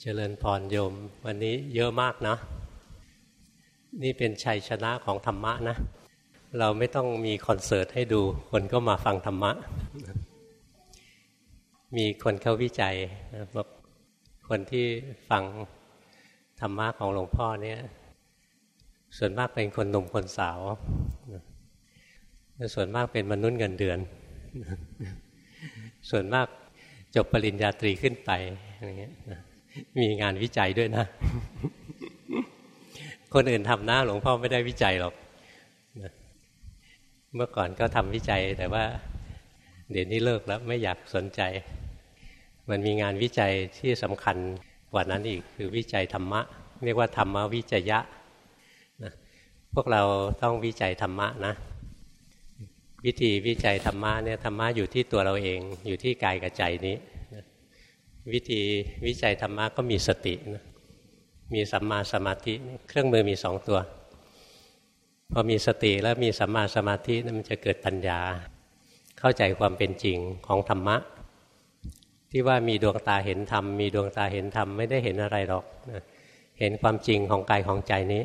เจริญพรโยม วันนี้เยอะมากนะ นี่เป็นชัยชนะของธรรมะนะ เราไม่ต้องมีคอนเสิร์ตให้ดู คนก็มาฟังธรรมะ มีคนเข้าวิจัยบอกคนที่ฟังธรรมะของหลวงพ่อเนี่ย ส่วนมากเป็นคนหนุ่มคนสาวส่วนมากเป็นมนุษย์เงินเดือน ส่วนมากจบปริญญาตรีขึ้นไปอะไรเงี้ย มีงานวิจัยด้วยนะ คนอื่นทำหน้าหลวงพ่อไม่ได้วิจัยหรอกเมื่อก่อนก็ทำวิจัยแต่ว่า เดี๋ยวนี้เลิกแล้วไม่อยากสนใจ มันมีงานวิจัยที่สำคัญกว่านั้นอีกคือวิจัยธรรมะ เรียกว่าธรรมวิจยะนะพวกเราต้องวิจัยธรรมะนะ วิธีวิจัยธรรมะเนี่ยธรรมะอยู่ที่ตัวเราเองอยู่ที่กายกับใจนี้ วิธีวิจัยธรรมะก็มีสตินะมีสัมมาสมาธิเครื่องมือมีสองตัว พอมีสติแล้วมีสัมมาสมาธิมันจะเกิดปัญญา เข้าใจความเป็นจริงของธรรมะ ที่ว่ามีดวงตาเห็นธรรม มีดวงตาเห็นธรรม ไม่ได้เห็นอะไรหรอกนะเห็นความจริงของกายของใจนี้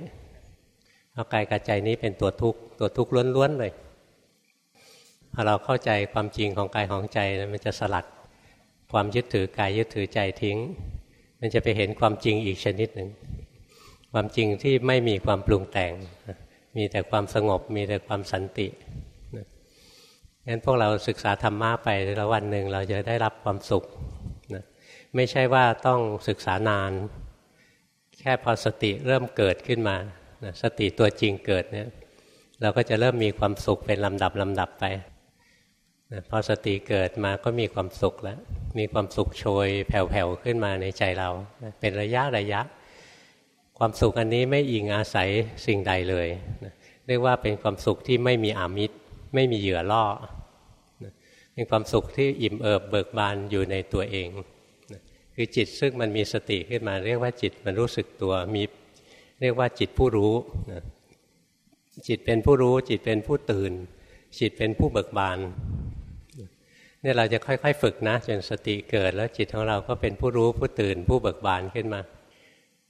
เอากายกับใจนี้เป็นตัวทุกข์ตัวทุกข์ล้วนๆเลยพอเราเข้าใจความจริงของกายของใจมันจะสลัด ความยึดถือกายยึดถือใจทิ้ง มันจะไปเห็นความจริงอีกชนิดหนึ่งความจริงที่ไม่มีความปรุงแต่ง มีแต่ความสงบมีแต่ความสันติงั้นพวกเราศึกษาธรรมะไปแล้ววันหนึ่งเราจะได้รับความสุขนะไม่ใช่ว่าต้องศึกษานาน แค่พอสติเริ่มเกิดขึ้นมานะสติตัวจริงเกิดเนี่ยเราก็จะเริ่มมีความสุขเป็นลำดับลำดับไป นะพอสติเกิดมาก็มีความสุขแล้ว มีความสุขโชยแผ่วๆขึ้นมาในใจเรานะเป็นระยะระยะ ความสุขอันนี้ไม่อิงอาศัยสิ่งใดเลยนะเรียกว่าเป็นความสุขที่ไม่มีอามิตร ไม่มีเหยื่อล่อนะเป็นความสุขที่อิ่มเอิบเบิกบานอยู่ในตัวเองนะคือจิตซึ่งมันมีสติขึ้นมา เรียกว่าจิตมันรู้สึกตัวมีเรียกว่าจิตผู้รู้นะจิตเป็นผู้รู้จิตเป็นผู้ตื่น จิตเป็นผู้เบิกบาน เนี่ยเราจะค่อยๆ ฝึกนะจนสติเกิดแล้วจิตของเราก็เป็นผู้รู้ผู้ตื่นผู้เบิกบานขึ้นมา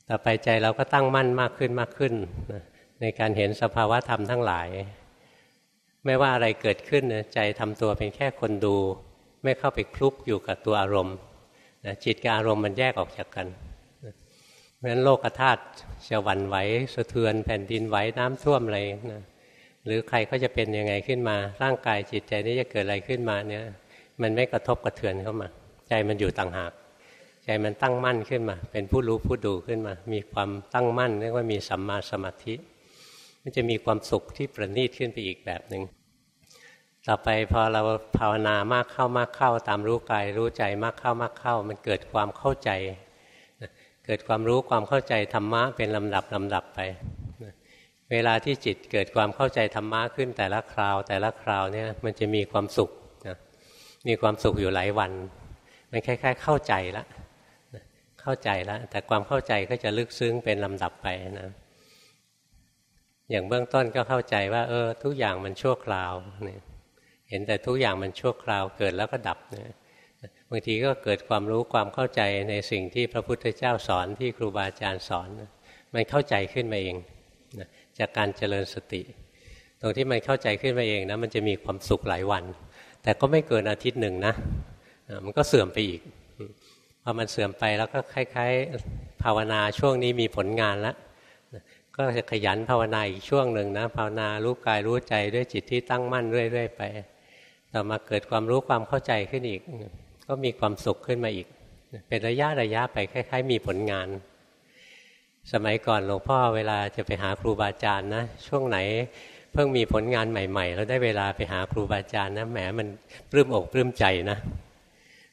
ต่อไปใจเราก็ตั้งมั่นมากขึ้นมากขึ้นนะในการเห็นสภาวะธรรมทั้งหลาย ไม่ว่าอะไรเกิดขึ้นนะใจทำตัวเป็นแค่คนดู ไม่เข้าไปคลุกอยู่กับตัวอารมณ์นะจิตกับอารมณ์มันแยกออกจากกันเพราะฉะนั้นโลกธาตุจะหวั่นไหวสะเทือนแผ่นดินไหวน้ำท่วมอะไรนะหรือใครก็จะเป็นยังไงขึ้นมาร่างกายจิตใจนี้จะเกิดอะไรขึ้นมาเนี่ย มันไม่กระทบกระเทือนเข้ามา ใจมันอยู่ต่างหาก ใจมันตั้งมั่นขึ้นมา เป็นผู้รู้ผู้ดูขึ้นมา มีความตั้งมั่นเรียกว่ามีสัมมาสมาธิ มันจะมีความสุขที่ประณีตขึ้นไปอีกแบบหนึ่งต่อไปพอเราภาวนามากเข้ามากเข้า ตามรู้กายรู้ใจมากเข้ามากเข้า มันเกิดความเข้าใจ เกิดความรู้ความเข้าใจธรรมะเป็นลำดับลำดับไปเวลาที่จิตเกิดความเข้าใจธรรมะขึ้นแต่ละคราว แต่ละคราวเนี่ยมันจะมีความสุข มีความสุขอยู่หลายวัน มันคล้าย ๆ เข้าใจแล้วเข้าใจแล้วแต่ความเข้าใจก็จะลึกซึ้งเป็นลำดับไปนะ อย่างเบื้องต้นก็เข้าใจว่า เออ ทุกอย่างมันชั่วคราวเนี่ยเห็นแต่ทุกอย่างมันชั่วคราวเกิดแล้วก็ดับนี่ยบางทีก็เกิดความรู้ความเข้าใจในสิ่งที่พระพุทธเจ้าสอนที่ครูบาอาจารย์สอนมันเข้าใจขึ้นมาเองจากการเจริญสติ ตรงที่มันเข้าใจขึ้นมาเองนะมันจะมีความสุขหลายวัน แต่ก็ไม่เกินอาทิตย์หนึ่งนะมันก็เสื่อมไปอีกพอมันเสื่อมไปแล้วก็คล้ายๆ ภาวนาช่วงนี้มีผลงานแล้วก็จะขยันภาวนาอีกช่วงหนึ่งนะภาวนารู้กายรู้ใจด้วยจิตที่ตั้งมั่นเรื่อย ๆ ไป ต่อมาเกิดความรู้ความเข้าใจขึ้นอีก ก็มีความสุขขึ้นมาอีก เป็นระยะระยะไปคล้าย ๆ มีผลงาน สมัยก่อนหลวงพ่อเวลาจะไปหาครูบาอาจารย์นะช่วงไหน พิ่งมีผลงานใหม่ ๆ แล้วได้เวลาไปหาครูบาอาจารย์นะแหมมันปลื้มอกปลื้มใจนะ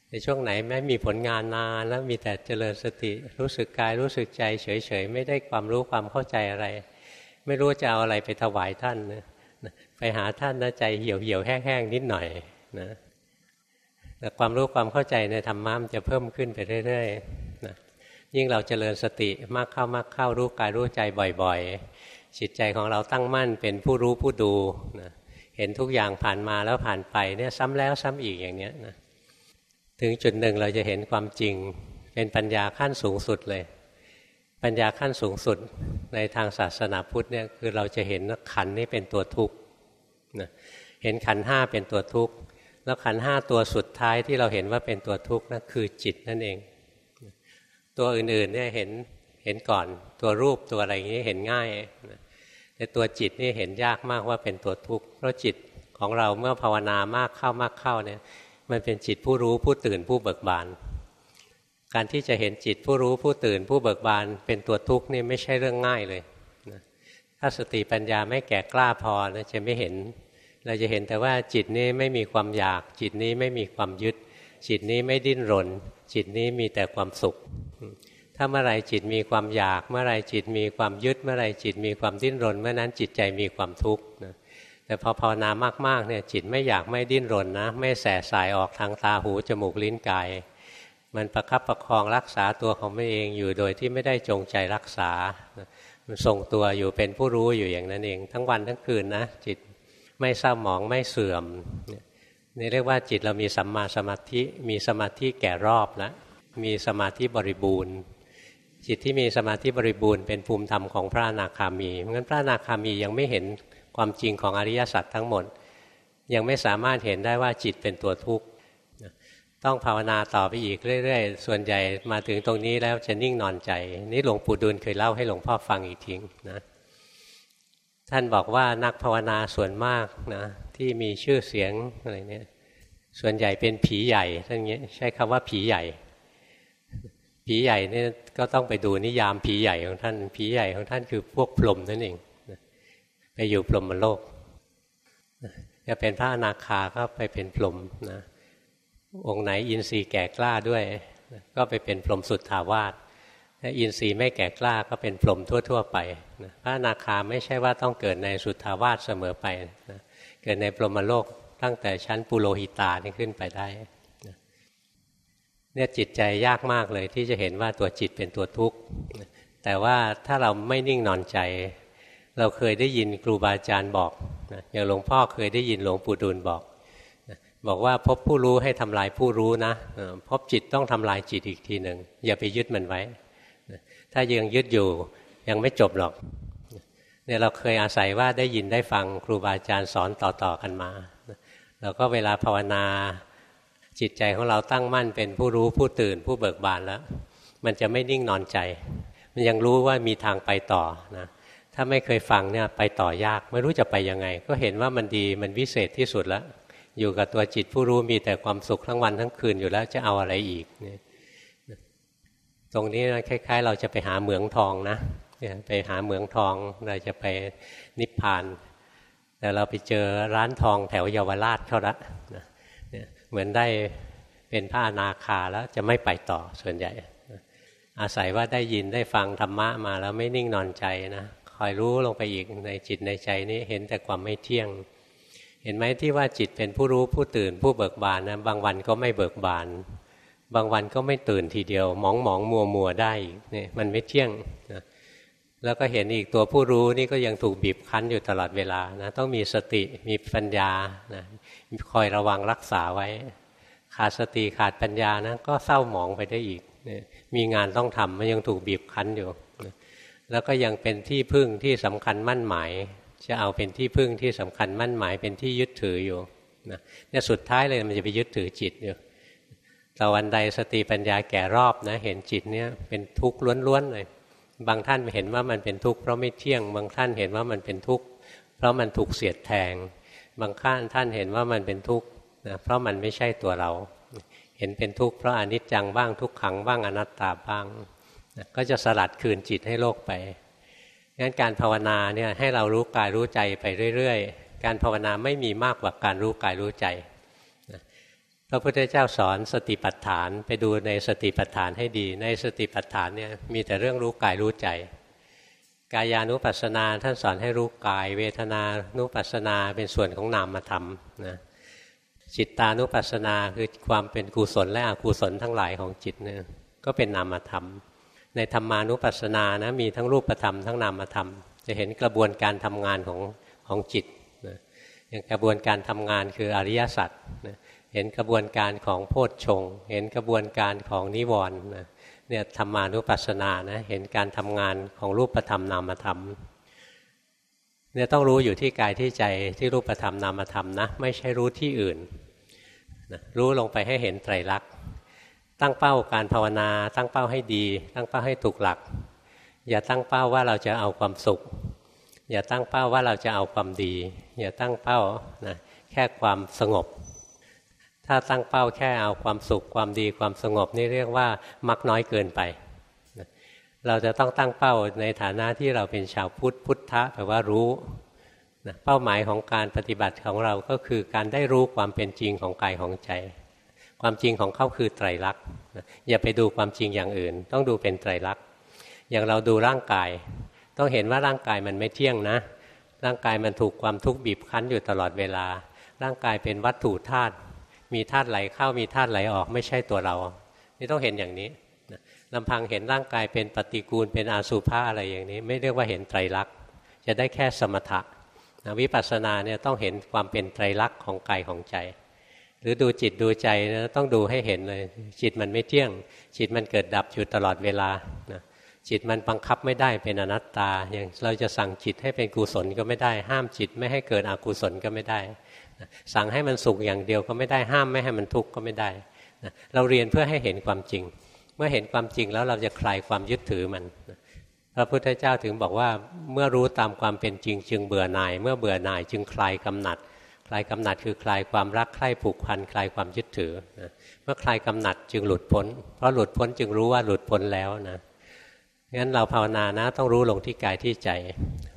ในช่วงไหนแม้มีผลงานนานแล้วมีแต่เจริญสติรู้สึกกายรู้สึกใจ เฉยๆไม่ได้ความรู้ความเข้าใจอะไร ไม่รู้จะเอาอะไรไปถวายท่านนะไปหาท่านนะใจเหี่ยวเหี่ยวแห้งๆนิดหน่อยนะแต่ความรู้ความเข้าใจในธรรมะมันจะเพิ่มขึ้นไปเรื่อยๆนะยิ่งเราเจริญสติมากเข้ามากเข้ารู้กายรู้ใจบ่อย ๆ จิตใจของเราตั้งมั่นเป็นผู้รู้ผู้ดูนะเห็นทุกอย่างผ่านมาแล้วผ่านไปเนี่ยซ้ำแล้วซ้ำอีกอย่างเนี้ยนะถึงจุดหนึ่งเราจะเห็นความจริง เป็นปัญญาขั้นสูงสุดเลย ปัญญาขั้นสูงสุดในทางศาสนาพุทธเนี่ยคือเราจะเห็นว่าขันนี่เป็นตัวทุกข์เห็นขันห้าเป็นตัวทุกข์แล้วขันห้าตัวสุดท้ายที่เราเห็นว่าเป็นตัวทุกข์นั่นคือจิตนั่นเอง ตัวอื่นๆเนี่ยเห็น เห็นก่อนตัวรูปตัวอะไรอย่างนี้เห็นง่ายแต่ตัวจิตนี่เห็นยากมากว่าเป็นตัวทุกข์เพราะจิตของเราเมื่อภาวนามากเข้ามากเข้าเนี่ยมันเป็นจิตผู้รู้ผู้ตื่นผู้เบิกบาน การที่จะเห็นจิตผู้รู้ผู้ตื่นผู้เบิกบาน เป็นตัวทุกข์นี่ไม่ใช่เรื่องง่ายเลยถ้าสติปัญญาไม่แก่กล้าพอนะจะไม่เห็น เราจะเห็นแต่ว่าจิตนี้ไม่มีความอยาก จิตนี้ไม่มีความยึด จิตนี้ไม่ดิ้นรน จิตนี้มีแต่ความสุข ถ้าเมื่อไรจิตมีความอยาก เมื่อไรจิตมีความยึด เมื่อไรจิตมีความดิ้นรน เมื่อนั้นจิตใจมีความทุกข์นะแต่พอภาวนามากๆเนี่ยจิตไม่อยากไม่ดิ้นรนนะ ไม่แสสายออกทางตาหูจมูกลิ้นกาย มันประคับประคองรักษาตัวของมันเองอยู่โดยที่ไม่ได้จงใจรักษามันทรงตัวอยู่เป็นผู้รู้อยู่อย่างนั้นเอง ทั้งวันทั้งคืนนะจิตไม่เศร้าหมองไม่เสื่อมนี่เรียกว่าจิตเรามีสัมมาสมาธิมีสมาธิแก่รอบแล้วมีสมาธิบริบูรณ์ จิตที่มีสมาธิบริบูรณ์เป็นภูมิธรรมของพระอนาคามีเพราะงั้นพระอนาคามียังไม่เห็นความจริงของอริยสัจทั้งหมด ยังไม่สามารถเห็นได้ว่าจิตเป็นตัวทุกข์ต้องภาวนาต่อไปอีกเรื่อยๆ ส่วนใหญ่มาถึงตรงนี้แล้วจะนิ่งนอนใจ นี่หลวงปู่ดูลเคยเล่าให้หลวงพ่อฟังอีกทีนะท่านบอกว่านักภาวนาส่วนมากนะที่มีชื่อเสียงอะไรเนี่ยส่วนใหญ่เป็นผีใหญ่ท่านเงี้ยใช้คำว่าผีใหญ่ ผีใหญ่เนี่ยก็ต้องไปดูนิยามผีใหญ่ของท่าน ผีใหญ่ของท่านคือพวกพรหมนั่นเองไปอยู่พรหมโลกจะเป็นพระอนาคาก็ไปเป็นพรหมนะองค์ไหนอินทรีย์แก่กล้าด้วย ก็ไปเป็นพรหมสุดทาวาสถ้าอินทรีย์ไม่แก่กล้าก็เป็นพรหมทั่ว ๆ ไปนะพระอนาคาไม่ใช่ว่าต้องเกิดในสุทธาวาสเสมอไปนะเกิดในพรหมโลกตั้งแต่ชั้นปุโรหิตานี่ขึ้นไปได้ เนี่ยจิตใจยากมากเลยที่จะเห็นว่าตัวจิตเป็นตัวทุกข์แต่ว่าถ้าเราไม่นิ่งนอนใจ เราเคยได้ยินครูบาอาจารย์บอกนะอย่างหลวงพ่อเคยได้ยินหลวงปู่ดูลบอกนะบอกว่าพบผู้รู้ให้ทำลายผู้รู้นะพบจิตต้องทำลายจิตอีกทีหนึ่งอย่าไปยึดมันไว้ถ้ายังยึดอยู่ยังไม่จบหรอกเนี่ยเราเคยอาศัยว่าได้ยินได้ฟังครูบาอาจารย์สอนต่อๆกันมาเราก็เวลาภาวนา จิตใจของเราตั้งมั่นเป็นผู้รู้ผู้ตื่นผู้เบิกบานแล้ว มันจะไม่นิ่งนอนใจ มันยังรู้ว่ามีทางไปต่อนะถ้าไม่เคยฟังเนี่ยไปต่อยากไม่รู้จะไปยังไง ก็เห็นว่ามันดีมันวิเศษที่สุดแล้ว อยู่กับตัวจิตผู้รู้มีแต่ความสุขทั้งวันทั้งคืนอยู่แล้วจะเอาอะไรอีกเนี่ยตรงนี้คล้าย ๆ เราจะไปหาเหมืองทองนะไปหาเหมืองทองเราจะไปนิพพาน แต่เราไปเจอร้านทองแถวเยาวราชเขาละ เหมือนได้เป็นพระอนาคาแล้วจะไม่ไปต่อส่วนใหญ่ อาศัยว่าได้ยินได้ฟังธรรมะมาแล้วไม่นิ่งนอนใจนะคอยรู้ลงไปอีกในจิตในใจนี้เห็นแต่ความไม่เที่ยง เห็นไหมที่ว่าจิตเป็นผู้รู้ผู้ตื่นผู้เบิกบานนะบางวันก็ไม่เบิกบาน บางวันก็ไม่ตื่นทีเดียวมองมองมัวมัวได้นี่มันไม่เที่ยงนะแล้วก็เห็นอีกตัวผู้รู้นี่ก็ยังถูกบีบคั้นอยู่ตลอดเวลานะต้องมีสติมีปัญญานะ คอยระวังรักษาไว้ ขาดสติขาดปัญญานะก็เศร้าหมองไปได้อีกนะมีงานต้องทำมันยังถูกบีบคั้นอยู่ แล้วก็ยังเป็นที่พึ่งที่สำคัญมั่นหมาย จะเอาเป็นที่พึ่งที่สำคัญมั่นหมาย เป็นที่ยึดถืออยู่นะเนี่ยสุดท้ายเลยมันจะไปยึดถือจิตอยู่ต่วันใดสติปัญญาแก่รอบนะเห็นจิตเนี่ยเป็นทุกข์ล้วนๆเลย บางท่านเห็นว่ามันเป็นทุกข์เพราะไม่เที่ยง บางท่านเห็นว่ามันเป็นทุกข์เพราะมันถูกเสียดแทง บางท่านท่านเห็นว่ามันเป็นทุกข์นะเพราะมันไม่ใช่ตัวเรา เห็นเป็นทุกข์เพราะอนิจจังบ้างทุกขังบ้างอนัตตาบ้างนะก็จะสลัดคืนจิตให้โลกไปงั้นการภาวนาเนี่ยให้เรารู้กายรู้ใจไปเรื่อยๆ การภาวนาไม่มีมากกว่าการรู้กายรู้ใจพระพุทธเจ้าสอนสติปัฏฐานไปดูในสติปัฏฐานให้ดี ในสติปัฏฐานเนี่ยมีแต่เรื่องรู้กายรู้ใจ กายานุปัสสนาท่านสอนให้รู้กาย เวทนานุปัสสนาเป็นส่วนของนามธรรมนะจิตตานุปัสสนาคือความเป็นกุศลและอกุศลทั้งหลายของจิตเนี่ยก็เป็นนามธรรม ในธรรมานุปัสสนานะมีทั้งรูปธรรมทั้งนามธรรม จะเห็นกระบวนการทำงานของของจิตนะอย่างกระบวนการทำงานคืออริยสัจนะเห็นกระบวนการของโพชฌงเห็นกระบวนการของนิวรณ์นะ เนี่ยธรรมานุปัสสนานะเห็นการทำงานของรูปธรรมนามธรรมเนี่ยต้องรู้อยู่ที่กายที่ใจที่รูปธรรมนามธรรมนะไม่ใช่รู้ที่อื่นนะรู้ลงไปให้เห็นไตรลักษณ์ตั้งเป้าการภาวนา ตั้งเป้าให้ดี ตั้งเป้าให้ถูกหลัก อย่าตั้งเป้าว่าเราจะเอาความสุข อย่าตั้งเป้าว่าเราจะเอาความดี อย่าตั้งเป้านะแค่ความสงบ ถ้าตั้งเป้าแค่เอาความสุขความดีความสงบนี่เรียกว่ามักน้อยเกินไป เราจะต้องตั้งเป้าในฐานะที่เราเป็นชาวพุทธพุทธะแปลว่ารู้เป้าหมายของการปฏิบัติของเราก็คือการได้รู้ความเป็นจริงของกายของใจ ความจริงของเขาคือไตรลักษณ์อย่าไปดูความจริงอย่างอื่น ต้องดูเป็นไตรลักษณ์อย่างเราดูร่างกาย ต้องเห็นว่าร่างกายมันไม่เที่ยงนะ ร่างกายมันถูกความทุกข์บีบคั้นอยู่ตลอดเวลา ร่างกายเป็นวัตถุธาตุ มีธาตุไหลเข้ามีธาตุไหลออกไม่ใช่ตัวเรา นี่ต้องเห็นอย่างนี้ลำพังเห็นร่างกายเป็นปฏิกูลเป็นอาสุภะอะไรอย่างนี้ ไม่เรียกว่าเห็นไตรลักษณ์จะได้แค่สมถะวิปัสสนาเนี่ยต้องเห็นความเป็นไตรลักษณ์ของกายของใจ หรือดูจิตดูใจนะต้องดูให้เห็นเลย จิตมันไม่เที่ยง จิตมันเกิดดับอยู่ตลอดเวลานะจิตมันบังคับไม่ได้เป็นอนัตตา อย่างเราจะสั่งจิตให้เป็นกุศลก็ไม่ได้ ห้ามจิตไม่ให้เกิดอกุศลก็ไม่ได้ สั่งให้มันสุขอย่างเดียวก็ไม่ได้ห้ามไม่ให้มันทุกข์ก็ไม่ได้เราเรียนเพื่อให้เห็นความจริง เมื่อเห็นความจริงแล้วเราจะคลายความยึดถือมันพระพุทธเจ้าถึงบอกว่าเมื่อรู้ตามความเป็นจริง จึงเบื่อหน่าย เมื่อเบื่อหน่ายจึงคลายกำหนัด คลายกำหนัดคือคลายความรักใคร่ผูกพัน คลายความยึดถือนะเมื่อคลายกำหนัดจึงหลุดพ้น เพราะหลุดพ้นจึงรู้ว่าหลุดพ้นแล้วนะงั้นเราภาวนานะต้องรู้ลงที่กายที่ใจ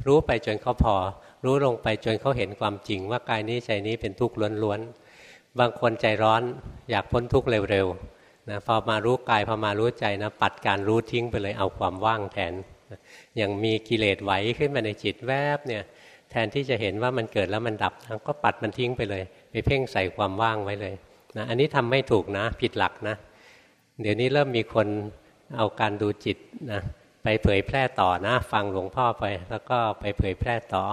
รู้ไปจนเขาพอ รู้ลงไปจนเขาเห็นความจริงว่ากายนี้ใจนี้เป็นทุกข์ล้วนๆบางคนใจร้อนอยากพ้นทุกข์เร็วๆนะพอมารู้กายพอมารู้ใจนะปัดการรู้ทิ้งไปเลยเอาความว่างแทนอย่างมีกิเลสไหวขึ้นมาในจิตแวบเนี่ยแทนที่จะเห็นว่ามันเกิดแล้วมันดับก็ปัดมันทิ้งไปเลย ไปเพ่งใส่ความว่างไว้เลยนะอันนี้ทำไม่ถูกนะ ผิดหลักนะ เดี๋ยวนี้เริ่มมีคนเอาการดูจิตนะไปเผยแพร่ต่อนะ ฟังหลวงพ่อไป แล้วก็ไปเผยแพร่ต่อ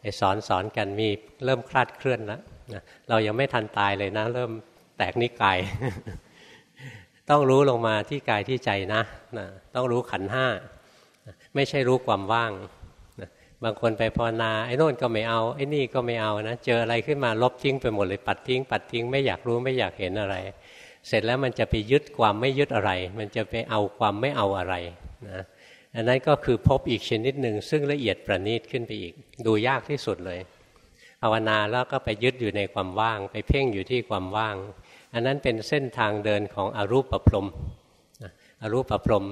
ไปสอนสอนกันมีเริ่มคลาดเคลื่อนแล้วนะเรายังไม่ทันตายเลยนะ เริ่มแตกนิกาย ต้องรู้ลงมาที่กายที่ใจนะนะต้องรู้ขันห้า ไม่ใช่รู้ความว่างบางคนไปภาวนาไอ้โน่นก็ไม่เอาไอ้นี่ก็ไม่เอานะเจออะไรขึ้นมาลบทิ้งไปหมดเลยปัดทิ้ง ปัดทิ้งไม่อยากรู้ไม่อยากเห็นอะไร เสร็จแล้วมันจะไปยึดความไม่ยึดอะไร มันจะไปเอาความไม่เอาอะไรนะ อันนั้นก็คือพบอีกชนิดหนึ่งซึ่งละเอียดประณีตขึ้นไปอีก ดูยากที่สุดเลยภาวนาแล้วก็ไปยึดอยู่ในความว่าง ไปเพ่งอยู่ที่ความว่าง อันนั้นเป็นเส้นทางเดินของอรูปประพรมอรูปประพรม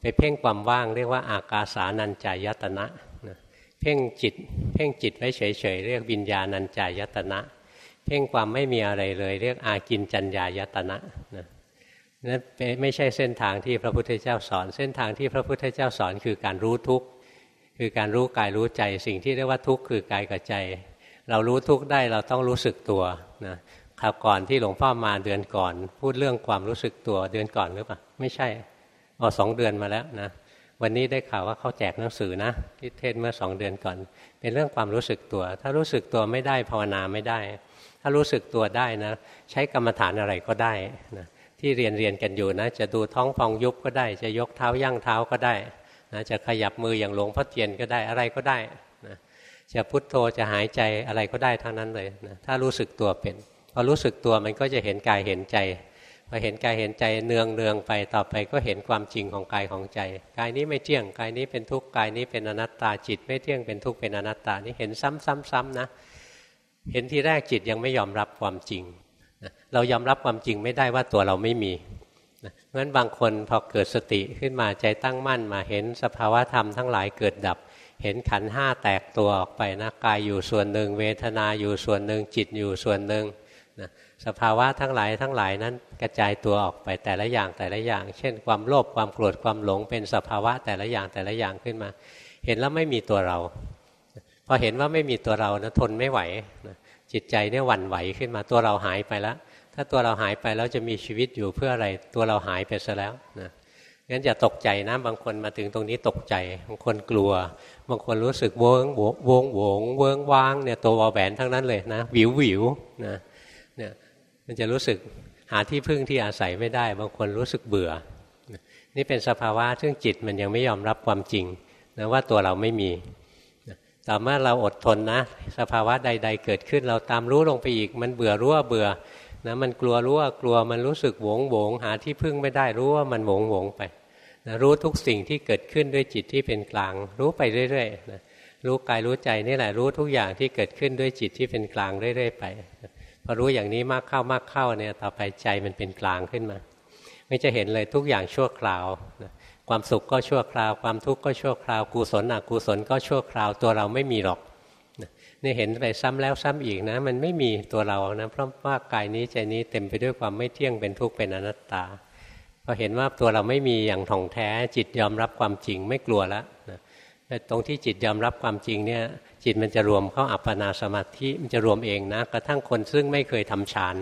ไปเพ่งความว่างเรียกว่าอากาสานัญจายตนะเพ่งจิต เพ่งจิตไว้เฉยๆเรียกวิญญาณัญจายตนะ เพ่งความไม่มีอะไรเลย เรียกอากินจัญญายตนะนะ นั่นไม่ใช่เส้นทางที่พระพุทธเจ้าสอน เส้นทางที่พระพุทธเจ้าสอนคือการรู้ทุกข์คือการรู้กายรู้ใจ สิ่งที่เรียกว่าทุกข์คือกายกับใจ เรารู้ทุกข์ได้เราต้องรู้สึกตัวนะคราวก่อนที่หลวงพ่อมาเดือนก่อน พูดเรื่องความรู้สึกตัวเดือนก่อนหรือเปล่าไม่ใช่อ๋อสองเดือนมาแล้วนะวันนี้ได้ข่าวว่าเขาแจกหนังสือนะที่เทศเมื่อสองเดือนก่อน เป็นเรื่องความรู้สึกตัว ถ้ารู้สึกตัวไม่ได้ภาวนาไม่ได้ ถ้ารู้สึกตัวได้นะ ใช้กรรมฐานอะไรก็ได้นะ ที่เรียนเรียนกันอยู่นะ จะดูท้องฟองยุบก็ได้ จะยกเท้าย่างเท้าก็ได้นะจะขยับมืออย่างหลวงพ่อเทียนก็ได้อะไรก็ได้นะจะพุทโธจะหายใจอะไรก็ได้ทั้งนั้นเลยนะถ้ารู้สึกตัวเป็นพอรู้สึกตัวมันก็จะเห็นกายเห็นใจพอเห็นกายเห็นใจเนืองเนืองไปต่อไปก็เห็นความจริงของกายของใจ กายนี้ไม่เที่ยงกายนี้เป็นทุกข์กายนี้เป็นอนัตตาจิต ไม่เที่ยงเป็นทุกข์เป็นอนัตตานี่เห็นซ้ำๆๆนะเห็นทีแรกจิตยังไม่ยอมรับความจริง เรายอมรับความจริงไม่ได้ว่าตัวเราไม่มีเพราะฉะนั้นบางคนพอเกิดสติขึ้นมาใจตั้งมั่นมาเห็นสภาวะธรรมทั้งหลายเกิดดับ เห็นขันห้าแตกตัวออกไปนะกายอยู่ส่วนหนึ่ง เวทนาอยู่ส่วนหนึ่งจิตอยู่ส่วนหนึ่งนะสภาวะทั้งหลายทั้งหลายนั้นกระจายตัวออกไปแต่ละอย่างแต่ละอย่าง เช่น ความโลภความโกรธความหลงเป็นสภาวะแต่ละอย่างแต่ละอย่างขึ้นมา เห็นแล้วไม่มีตัวเรา พอเห็นว่าไม่มีตัวเรานะทนไม่ไหวนะ จิตใจเนี่ยหวั่นไหวขึ้นมาตัวเราหายไปแล้ว ถ้าตัวเราหายไปแล้วจะมีชีวิตอยู่เพื่ออะไรตัวเราหายไปซะแล้วนะงั้นอย่าตกใจนะบางคนมาถึงตรงนี้ตกใจบางคนกลัว บางคนรู้สึกเวงวงวงวงเวิงว้างเนี่ยตัววอแหวนทั้งนั้นเลยนะวิววิวนะเนี่ยมันจะรู้สึกหาที่พึ่งที่อาศัยไม่ได้ บางคนรู้สึกเบื่อ นี่เป็นสภาวะซึ่งจิตมันยังไม่ยอมรับความจริงนะว่าตัวเราไม่มี ต่เมื่อเราอดทนนะ สภาวะใด ๆ เกิดขึ้นเราตามรู้ลงไปอีก มันเบื่อรู้ว่าเบื่อนะมันกลัวรู้ว่ากลัวมันรู้สึกหวงหวงหาที่พึ่งไม่ได้รู้ว่ามันหวงหวงไปนะรู้ทุกสิ่งที่เกิดขึ้นด้วยจิตที่เป็นกลาง รู้ไปเรื่อยๆนะรู้กายรู้ใจนี่แหละรู้ทุกอย่างที่เกิดขึ้นด้วยจิตที่เป็นกลางเรื่อยๆไปพอรู้อย่างนี้มากเข้ามากเข้าเนี่ยต่อไปใจมันเป็นกลางขึ้นมา ไม่จะเห็นเลยทุกอย่างชั่วคราว ความสุขก็ชั่วคราว ความทุกข์ก็ชั่วคราวกุศลอกุศลก็ชั่วคราวตัวเราไม่มีหรอกนี่เห็นไปซ้ำแล้วซ้ำอีกนะ มันไม่มีตัวเรานะเพราะว่ากายนี้ใจนี้เต็มไปด้วยความไม่เที่ยงเป็นทุกข์เป็นอนัตตาพอเห็นว่าตัวเราไม่มีอย่างท่องแท้จิตยอมรับความจริงไม่กลัวแล้วนะตรงที่จิตยอมรับความจริงเนี่ยจิตมันจะรวมเข้าอัปปนาสมาธิมันจะรวมเองนะ กระทั่งคนซึ่งไม่เคยทำฌาน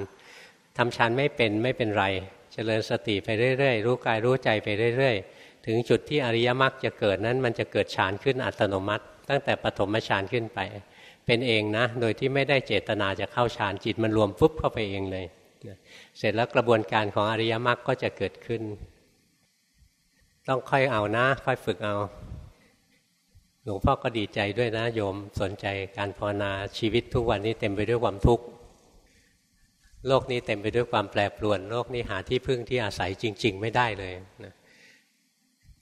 ทำฌานไม่เป็นไม่เป็นไรเจริญสติไปเรื่อยๆ รู้กายรู้ใจไปเรื่อย ๆ ถึงจุดที่อริยมรรคจะเกิดนั้น มันจะเกิดฌานขึ้นอัตโนมัติ ตั้งแต่ปฐมฌานขึ้นไป เป็นเองนะ โดยที่ไม่ได้เจตนาจะเข้าฌานจิตมันรวมปุ๊บเข้าไปเองเลยเสร็จแล้วกระบวนการของอริยมรรคก็จะเกิดขึ้น ต้องค่อยเอานะ ค่อยฝึกเอาหลวงพ่อก็ดีใจด้วยนะโยมสนใจการภาวนาชีวิตทุกวันนี้เต็มไปด้วยความทุกข์โลกนี้เต็มไปด้วยความแปรปรวน โลกนี้หาที่พึ่งที่อาศัยจริง ๆ ไม่ได้เลยนะ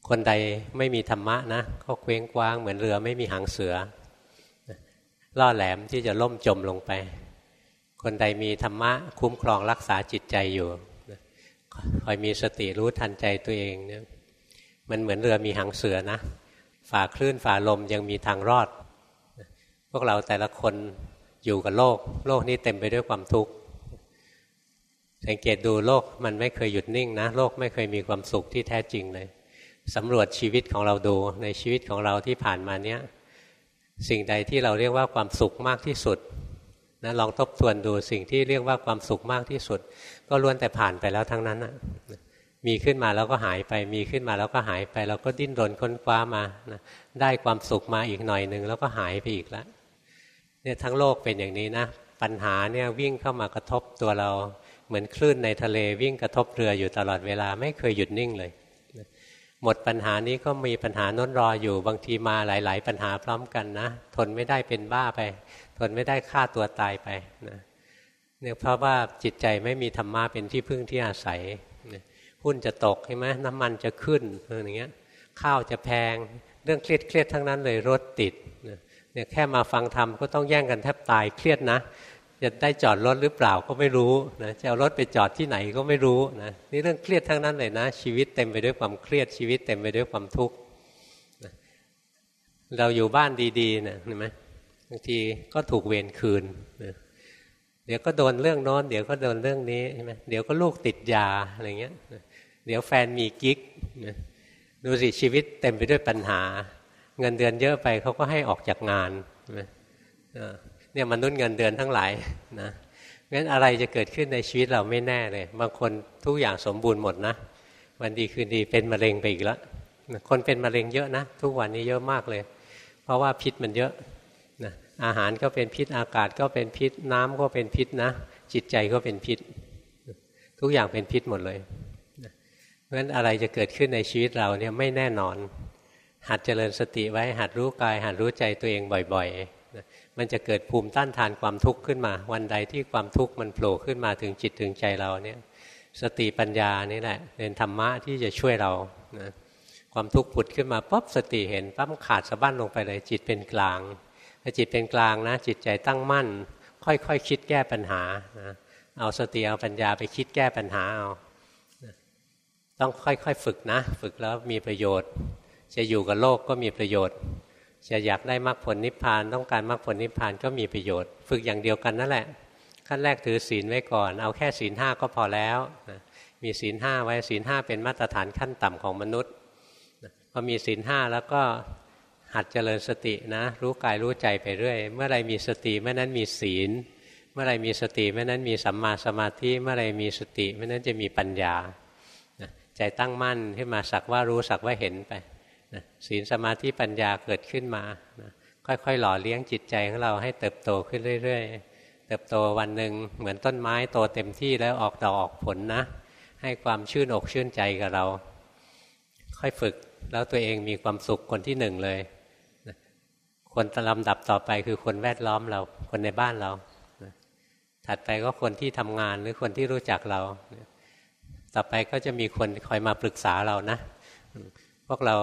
คนใดไม่มีธรรมะนะก็เคว้งคว้างเหมือนเรือไม่มีหางเสือล่อแหลมที่จะล่มจมลงไป คนใดมีธรรมะคุ้มครองรักษาจิตใจอยู่คอยมีสติรู้ทันใจตัวเองเนี่ยมันเหมือนเรือมีหางเสือนะ ฝ่าคลื่นฝ่าลมยังมีทางรอด พวกเราแต่ละคนอยู่กับโลก โลกนี้เต็มไปด้วยความทุกข์ สังเกตดูโลกมันไม่เคยหยุดนิ่งนะ โลกไม่เคยมีความสุขที่แท้จริงเลย สำรวจชีวิตของเราดูในชีวิตของเราที่ผ่านมาเนี้ยสิ่งใดที่เราเรียกว่าความสุขมากที่สุดนะลองทบทวนดูสิ่งที่เรียกว่าความสุขมากที่สุด ก็ล้วนแต่ผ่านไปแล้วทั้งนั้นนะมีขึ้นมาแล้วก็หายไป มีขึ้นมาแล้วก็หายไป เราก็ดิ้นรนค้นคว้ามานะได้ความสุขมาอีกหน่อยหนึ่งแล้วก็หายไปอีกแล้วเนี่ยทั้งโลกเป็นอย่างนี้นะปัญหาเนี่ยวิ่งเข้ามากระทบตัวเราเหมือนคลื่นในทะเลวิ่งกระทบเรืออยู่ตลอดเวลาไม่เคยหยุดนิ่งเลย หมดปัญหานี้ก็มีปัญหาน้นรออยู่บางทีมาหลาย ๆ ปัญหาพร้อมกันนะ ทนไม่ได้เป็นบ้าไป ทนไม่ได้ฆ่าตัวตายไปนะเนี่ยเพราะว่าจิตใจไม่มีธรรมะเป็นที่พึ่งที่อาศัยหุ้นจะตกใช่ไหมน้ำมันจะขึ้นอย่างเงี้ยข้าวจะแพง เรื่องเครียดเครียดทั้งนั้นเลยรถติดเนี่ยแค่มาฟังธรรมก็ต้องแย่งกันแทบตายเครียดนะ จะได้จอดรถหรือเปล่าก็ไม่รู้นะจะเอารถไปจอดที่ไหนก็ไม่รู้นะนี่เรื่องเครียดทั้งนั้นเลยนะ ชีวิตเต็มไปด้วยความเครียดชีวิตเต็มไปด้วยความทุกข์เราอยู่บ้านดีๆนะเห็นไหมบางทีก็ถูกเวรคืนนะเดี๋ยวก็โดนเรื่องโน้นเดี๋ยวก็โดนเรื่องนี้ใช่ไหมเดี๋ยวก็ลูกติดยาอะไรเงี้ยเดี๋ยวแฟนมีกิ๊กดูสิชีวิตเต็มไปด้วยปัญหา เงินเดือนเยอะไปเขาก็ให้ออกจากงานใช่ไหม เนี่ยมนุษย์เงินเดือนทั้งหลายนะงั้นอะไรจะเกิดขึ้นในชีวิตเราไม่แน่เลย บางคนทุกอย่างสมบูรณ์หมดนะ วันดีคืนดีเป็นมะเร็งไปอีกแล้วคนเป็นมะเร็งเยอะนะ ทุกวันนี้เยอะมากเลย เพราะว่าพิษมันเยอะนะอาหารก็เป็นพิษอากาศก็เป็นพิษน้ำก็เป็นพิษนะ จิตใจก็เป็นพิษ ทุกอย่างเป็นพิษหมดเลยเพราะฉะนั้นอะไรจะเกิดขึ้นในชีวิตเราเนี่ยไม่แน่นอน หัดเจริญสติไว้หัดรู้กาย หัดรู้ใจตัวเองบ่อย ๆ มันจะเกิดภูมิต้านทานความทุกข์ขึ้นมา วันใดที่ความทุกข์มันโผล่ขึ้นมาถึงจิตถึงใจเราเนี่ยสติปัญญานี่แหละเป็นธรรมะที่จะช่วยเรานะความทุกข์ผุดขึ้นมาปั๊บสติเห็นปั๊บขาดสะบั้นลงไปเลย จิตเป็นกลางถ้าจิตเป็นกลางนะ จิตใจตั้งมั่น ค่อยๆคคิดแก้ปัญหานะเอาสติเอาปัญญาไปคิดแก้ปัญหาเอาต้องค่อยๆฝึกนะ ฝึกแล้วมีประโยชน์ จะอยู่กับโลกก็มีประโยชน์ จะอยากได้มรรคผลนิพพานต้องการมรรคผลนิพพานก็มีประโยชน์ ฝึกอย่างเดียวกันนั่นแหละ ขั้นแรกถือศีลไว้ก่อน เอาแค่ศีลห้าก็พอแล้วมีศีลห้าไว้ศีลห้าเป็นมาตรฐานขั้นต่ำของมนุษย์พอมีศีลห้าแล้วก็หัดเจริญสตินะ รู้กายรู้ใจไปเรื่อย เมื่อไรมีสติเมื่อนั้นมีศีล เมื่อไรมีสติเมื่อนั้นมีสัมมาสมาธิเมื่อไรมีสติเมื่อนั้นจะมีปัญญาใจตั้งมั่นขึ้นมาสักว่ารู้สักว่าเห็นไป นะศีลสมาธิปัญญาเกิดขึ้นมานะค่อยๆ หล่อเลี้ยงจิตใจของเราให้เติบโตขึ้นเรื่อย ๆ เติบโตวันหนึ่งเหมือนต้นไม้โตเต็มที่แล้วออกดอกออกผลนะ ให้ความชื่นอกชื่นใจกับเรา ค่อยฝึกแล้วตัวเองมีความสุขคนที่หนึ่งเลย คนลำดับต่อไปคือคนแวดล้อมเรา คนในบ้านเรา ถัดไปก็คนที่ทำงานหรือคนที่รู้จักเรา ต่อไปก็จะมีคนคอยมาปรึกษาเรานะ พวกเรา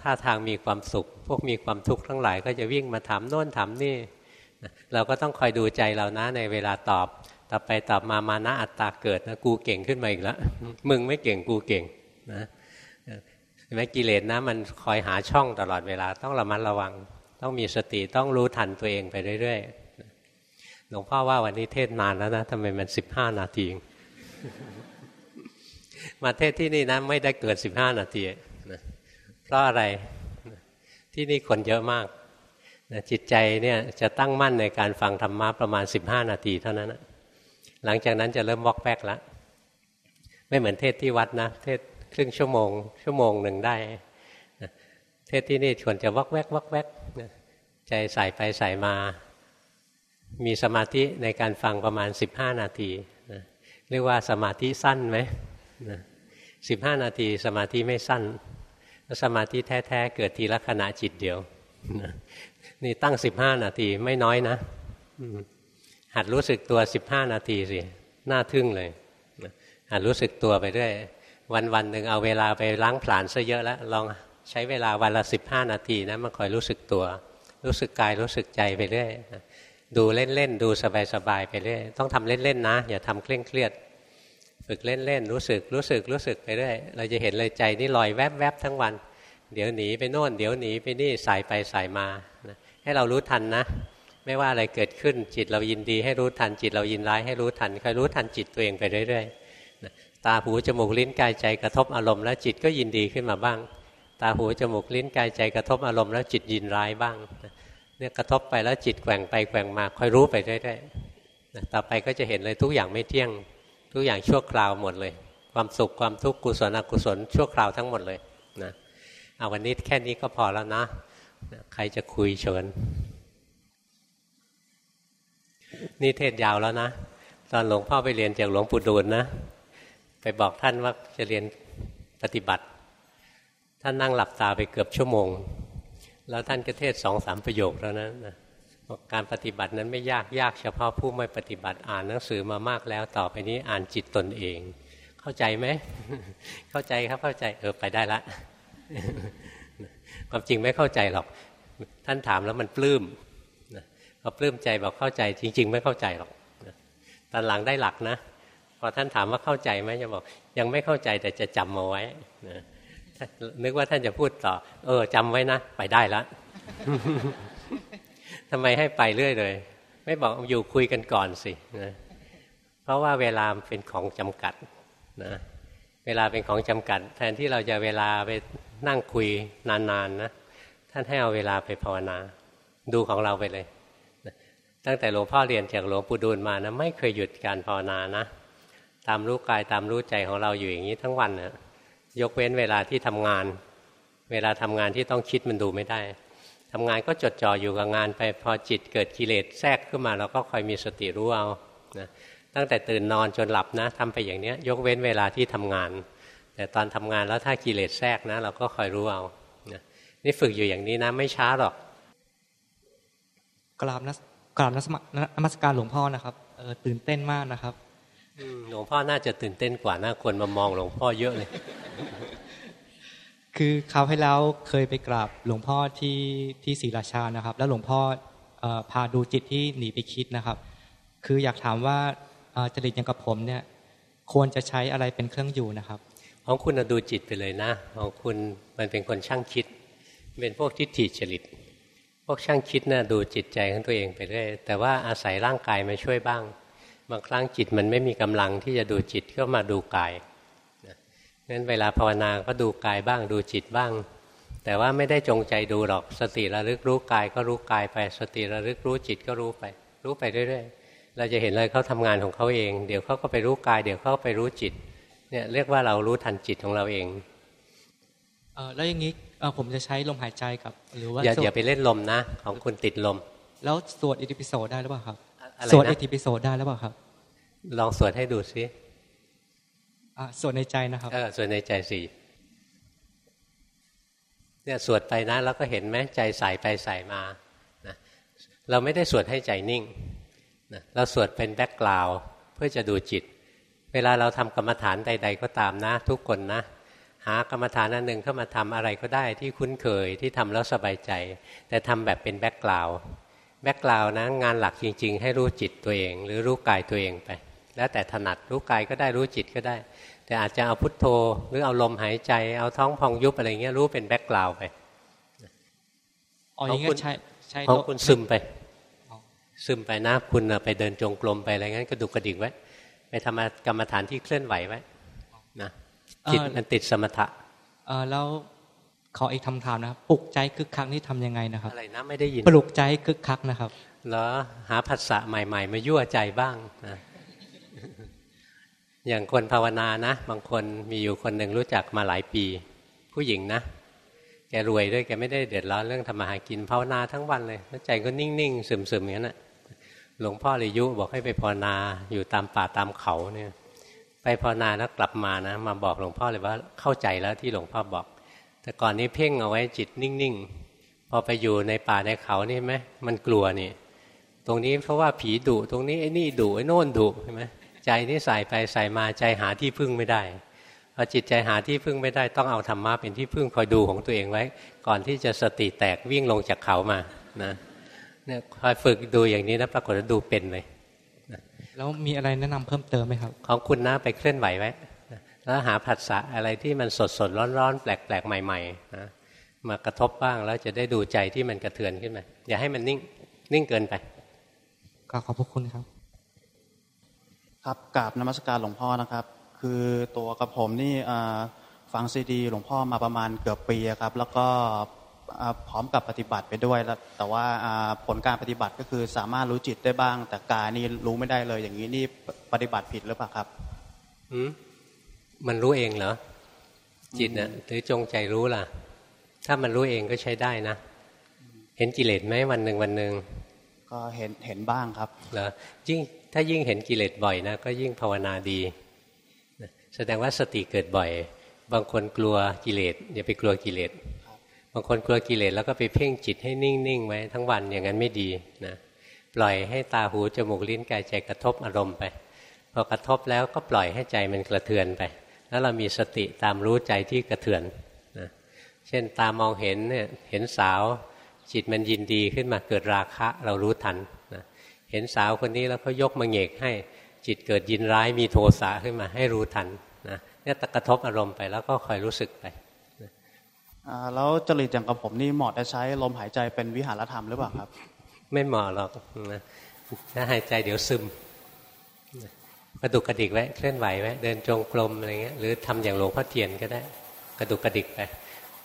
ท่าทางมีความสุข พวกมีความทุกข์ทั้งหลาย ก็จะวิ่งมาถามโน่นถามนี่เราก็ต้องคอยดูใจเรานะในเวลาตอบ ต่อไปตอบมามานะอัตตาเกิดนะกูเก่งขึ้นมาอีกแล้วมึงไม่เก่งกูเก่งนะเห็นไหมกิเลสนะมันคอยหาช่องตลอดเวลาต้องระมัดระวัง ต้องมีสติต้องรู้ทันตัวเองไปเรื่อยๆหลวงพ่อว่าวันนี้เทศนานแล้วนะทำไมมันสิบห้านาทีมาเทศที่นี่นะไม่ได้เกิดสิบห้านาที เพราะอะไรที่นี่คนเยอะมากนะจิตใจเนี่ยจะตั้งมั่นในการฟังธรรมะประมาณ 15 นาทีเท่านั้นนะหลังจากนั้นจะเริ่มวอกแวกแล้วไม่เหมือนเทศที่วัดนะ เทศครึ่งชั่วโมง ชั่วโมงหนึ่งได้นะเทศที่นี่ชวนจะวอกแวกวอกแวกนะใจใส่ไปใส่มา มีสมาธิในการฟังประมาณ 15 นาทีนะเรียกว่าสมาธิสั้นไหมสิบห้านาทีสมาธิไม่สั้น สมาธิแท้ๆเกิดทีละขณะจิตเดียวนี่ตั้งสิบห้านาทีไม่น้อยนะหัดรู้สึกตัวสิบห้านาทีสิน่าทึ่งเลยหัดรู้สึกตัวไปด้วย วันวันหนึ่งเอาเวลาไปล้างผลาญซะเยอะแล้วลองใช้เวลาวันละสิบห้านาทีนะมันคอยรู้สึกตัว รู้สึกกายรู้สึกใจไปเรื่อยดูเล่นๆดูสบายๆไปเรื่อยต้องทำเล่นๆนะ อย่าทำเคร่งเครียด ฝึกเล่นๆรู้สึกรู้สึกรู้สึกไปเรื่อยเราจะเห็นเลยใจนี่ลอยแวบๆทั้งวัน เดี๋ยวหนีไปโน่น เดี๋ยวหนีไปนี่สายไปสายมาให้เรารู้ทันนะ ไม่ว่าอะไรเกิดขึ้นจิตเรายินดี ให้รู้ทันจิตเรายินร้ายให้รู้ทันคอยรู้ทันจิตตัวเองไปเรื่อยๆตาหูจมูกลิ้นกายใจกระทบอารมณ์แล้วจิตก็ยินดีขึ้นมาบ้าง ตาหูจมูกลิ้นกายใจกระทบอารมณ์แล้วจิตยินร้ายบ้างเนี่ยกระทบไปแล้วจิตแกว่งไปแกว่งมาคอยรู้ไปเรื่อยๆต่อไปก็จะเห็นเลยทุกอย่างไม่เที่ยง ทุกอย่างชั่วคราวหมดเลย ความสุขความทุกข์กุศลอกุศลชั่วคราวทั้งหมดเลยนะเอาวันนี้แค่นี้ก็พอแล้วนะ ใครจะคุยเชิญนี่เทศยาวแล้วนะ ตอนหลวงพ่อไปเรียนจากหลวงปู่ดูลนะ ไปบอกท่านว่าจะเรียนปฏิบัติ ท่านนั่งหลับตาไปเกือบชั่วโมง แล้วท่านก็เทศสองสามประโยคแล้วนะนะ การปฏิบัตินั้นไม่ยากยากเฉพาะผู้ไม่ปฏิบัติอ่านหนังสือมามากแล้วต่อไปนี้อ่านจิตตนเอง เข้าใจไหมเข้าใจครับเข้าใจเออไปได้ละความจริงไม่เข้าใจหรอก ท่านถามแล้วมันปลื้มพอปลื้มใจบอกเข้าใจ จริง ๆ ไม่เข้าใจหรอกตอนหลังได้หลักนะพอท่านถามว่าเข้าใจไหมจะบอก ยังไม่เข้าใจแต่จะจำมาไว้นึกว่าท่านจะพูดต่อ เออจำไว้นะ ไปได้ละ ทำไมให้ไปเรื่อยเลย ไม่บอกอยู่คุยกันก่อนสินะเพราะว่าเวลาเป็นของจำกัดนะเวลาเป็นของจำกัด แทนที่เราจะเวลาไปนั่งคุยนานๆนนะท่านให้เอาเวลาไปภาวนา ดูของเราไปเลย ตั้งแต่หลวงพ่อเรียนจากหลวงปู่ดูลมานะไม่เคยหยุดการภาวนานะตามรู้กายตามรู้ใจของเราอยู่อย่างนี้ทั้งวันนะยกเว้นเวลาที่ทำงาน เวลาทำงานที่ต้องคิดมันดูไม่ได้ ทำงานก็จดจ่ออยู่กับงานไปพอจิตเกิดกิเลสแทรกขึ้นมาเราก็คอยมีสติรู้เอานะตั้งแต่ตื่นนอนจนหลับนะทำไปอย่างนี้ยกเว้นเวลาที่ทำงาน แต่ตอนทำงานแล้วถ้ากิเลสแทรกนะ เราก็คอยรู้เอานี่ฝึกอยู่อย่างนี้นะไม่ช้าหรอกกราบนักราบนมัสการหลวงพ่อนะครับเออตื่นเต้นมากนะครับหลวงพ่อน่าจะตื่นเต้นกว่าน่าคนมามองหลวงพ่อเยอะเลย คือคราวให้แล้วเคยไปกราบหลวงพ่อที่ที่ศรีราชานะครับ แล้วหลวงพ่อพาดูจิตที่หนีไปคิดนะครับ คืออยากถามว่าจริตอย่างกับผมเนี่ยควรจะใช้อะไรเป็นเครื่องอยู่นะครับ ของคุณดูจิตไปเลยนะ ของคุณมันเป็นคนช่างคิด เป็นพวกทิฏฐิจริต พวกช่างคิดนะ่ะดูจิตใจของตัวเองไปเรื่อยแต่ว่าอาศัยร่างกายมาช่วยบ้าง บางครั้งจิตมันไม่มีกำลังที่จะดูจิตก็มาดูกาย งั้นเวลาภาวนาก็ดูกายบ้างดูจิตบ้าง แต่ว่าไม่ได้จงใจดูหรอกสติระลึกรู้กายก็รู้กายไป สติระลึกรู้จิตก็รู้ไป รู้ไปเรื่อยๆเราจะเห็นเลยเขาทำงานของเขาเอง เดี๋ยวเขาก็ไปรู้กาย เดี๋ยวเขาไปรู้จิตเนี่ยเรียกว่าเรารู้ทันจิตของเราเองเออแล้วอย่างนี้ผมจะใช้ลมหายใจกับ หรือว่าอย่าอย่าไปเล่นลมนะ ของคุณติดลม แล้วสวดอิติปิโสได้หรือเปล่าครับสวดเอติปิโสได้แล้วเปล่าครับ ลองสวดให้ดูซิ ส่วดในใจนะครับเออสวดในใจสี่เนี่ยสวดไปนะแล้วก็เห็นไหมใจใส่ไปใส่มานะเราไม่ได้สวดให้ใจนิ่งนะเราสวดเป็นแบ็กกราวเพื่อจะดูจิต เวลาเราทำกรรมฐานใด ๆ ก็ตามนะ ทุกคนนะหากรรมฐานอันหนึ่งเข้ามาทำอะไรก็ได้ที่คุ้นเคยที่ทำแล้วสบายใจ แต่ทำแบบเป็น background background นะงานหลักจริง ๆ ให้รู้จิตตัวเอง หรือรู้กายตัวเองไป แล้วแต่ถนัดรู้กายก็ได้รู้จิตก็ได้ แต่อาจจะเอาพุทโธ หรือเอาลมหายใจเอาท้องพองยุบอะไรเงี้ยรู้เป็น background ไปอ๋ออย่างเงี้ยใช่ใช่ของคุณซึมไป ซึมไปนะคุณไปเดินจงกรมไปอะไรงั้นก็ดูกระดิกไว้ไปทำกรรมฐานที่เคลื่อนไหวไว้นะจิตมันติดสมถะแล้วขออีกคำถามนะครับปลุกใจคึกคักนี่ทํำยังไงนะครับอะไรนะไม่ได้ยินปลุกใจคึกคักนะครับเหรอหาผัสสะใหม่ ๆ มายั่วใจบ้างนะ อย่างคนภาวนานะ บางคนมีอยู่คนหนึ่งรู้จักมาหลายปี ผู้หญิงนะ แกรวยด้วยแกไม่ได้เดือดร้อนเรื่องทำมาหากินภาวนาทั้งวันเลยแล้วใจก็นิ่งๆซึมๆอย่างนั้นแหะหลวงพ่อเลยยุบอกให้ไปภาวนาอยู่ตามป่าตามเขาเนี่ยไปภาวนาแล้วกลับมานะ มาบอกหลวงพ่อเลยว่าเข้าใจแล้วที่หลวงพ่อบอก แต่ก่อนนี้เพ่งเอาไว้จิตนิ่งๆพอไปอยู่ในป่าในเขานี่ไหมมันกลัวนี่ ตรงนี้เพราะว่าผีดุตรงนี้ไอ้นี่ดุไอ้โน่นดุใช่ไหม ใจนี่ใส่ไปใส่มาใจหาที่พึ่งไม่ได้พอจิตใจหาที่พึ่งไม่ได้ต้องเอาธรรมะเป็นที่พึ่งคอยดูของตัวเองไว้ ก่อนที่จะสติแตกวิ่งลงจากเขามานะเนี่ยคอยฝึกดูอย่างนี้นะปรากฏว่าดูเป็นเลยแล้วมีอะไรแนะนำเพิ่มเติมไหมครับ ของคุณนะไปเคลื่อนไหวไว้แล้วหาผัสสะอะไรที่มันสดสดร้อนร้อนแปลกแปลกใหม่ๆนะมากระทบบ้างแล้วจะได้ดูใจที่มันกระเทือนขึ้นมาอย่าให้มันนิ่งนิ่งเกินไปก็ขอบพระคุณครับ ครับกราบนมัสการหลวงพ่อนะครับ คือตัวกับผมนี่ฟังซีดี หลวงพ่อมาประมาณเกือบปีครับ แล้วก็พร้อมกับปฏิบัติไปด้วยแล้วแต่ว่าผลการปฏิบัติก็คือสามารถรู้จิตได้บ้าง แต่กายนี่รู้ไม่ได้เลย อย่างนี้นี่ปฏิบัติผิดหรือเปล่าครับอืมมันรู้เองเหรอจิตนะ่ะหรือจงใจรู้ล่ะ ถ้ามันรู้เองก็ใช้ได้นะ เห็นกิเลสไหมวันหนึ่งวันหนึ่งก็เห็นเห็นบ้างครับเหรอยิ่ง ถ้ายิ่งเห็นกิเลสบ่อยนะก็ยิ่งภาวนาดี แสดงว่าสติเกิดบ่อย บางคนกลัวกิเลสอย่าไปกลัวกิเลสบางคนกลัวกิเลสแล้วก็ไปเพ่งจิตให้นิ่งๆไว้ทั้งวันอย่างนั้นไม่ดีนะปล่อยให้ตาหูจมูกลิ้นกายใจกระทบอารมณ์ไป พอกระทบแล้วก็ปล่อยให้ใจมันกระเทือนไป แล้วเรามีสติตามรู้ใจที่กระเทือนนะเช่นตามองเห็นเนี่ยเห็นสาวจิตมันยินดีขึ้นมาเกิดราคะเรารู้ทัน เห็นสาวคนนี้แล้วเขายกมาเหงกให้จิตเกิดยินร้ายมีโทสะขึ้นมาให้รู้ทันนะเนี่ยกระทบอารมณ์ไปแล้วก็คอยรู้สึกไปแล้วจริตอย่างกับผมนี่เหมาะจะใช้ลมหายใจเป็นวิหารธรรมหรือเปล่าครับ ไม่เหมาะหรอกนะถ้าหายใจเดี๋ยวซึมกระดุกกระดิกไว้เคลื่อนไหวไว้เดินจงกรมอะไรเงี้ยหรือทำอย่างหลวงพ่อเทียนก็ได้ กระดุกกระดิกไป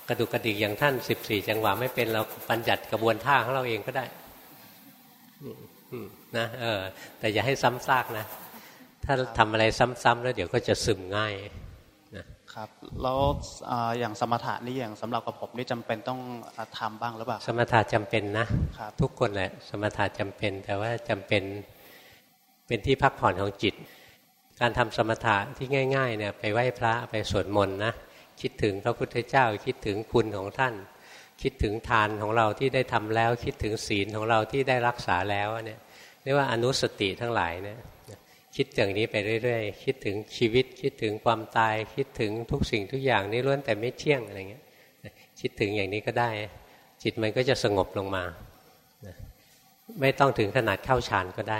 กระดุกกระดิกอย่างท่านสิบสี่จังหวะไม่เป็นเราปัญจัดกระบวนท่าของเราเองก็ได้ นะเออ แต่อย่าให้ซ้ำซากนะ ถ้าทำอะไรซ้ำๆแล้วเดี๋ยวก็จะซึมง่ายครับแล้วอย่างสมถะนี่อย่างสำหรับกับผมนี่จำเป็นต้องทำบ้างหรือเปล่าสมถะจำเป็นนะทุกคนแหละสมถะจำเป็น แต่ว่าจำเป็นเป็นที่พักผ่อนของจิต การทำสมถะที่ง่ายๆเนี่ยไปไหว้พระไปสวดมนต์นะคิดถึงพระพุทธเจ้าคิดถึงคุณของท่าน คิดถึงทานของเราที่ได้ทำแล้ว คิดถึงศีลของเราที่ได้รักษาแล้วเนี่ยเรียกว่าอนุสติทั้งหลายเนี่ยคิดอย่างนี้ไปเรื่อยๆ คิดถึงชีวิต คิดถึงความตาย คิดถึงทุกสิ่งทุกอย่างนี่ล้วนแต่ไม่เที่ยงอะไรเงี้ยคิดถึงอย่างนี้ก็ได้ จิตมันก็จะสงบลงมา ไม่ต้องถึงขนาดเข้าฌานก็ได้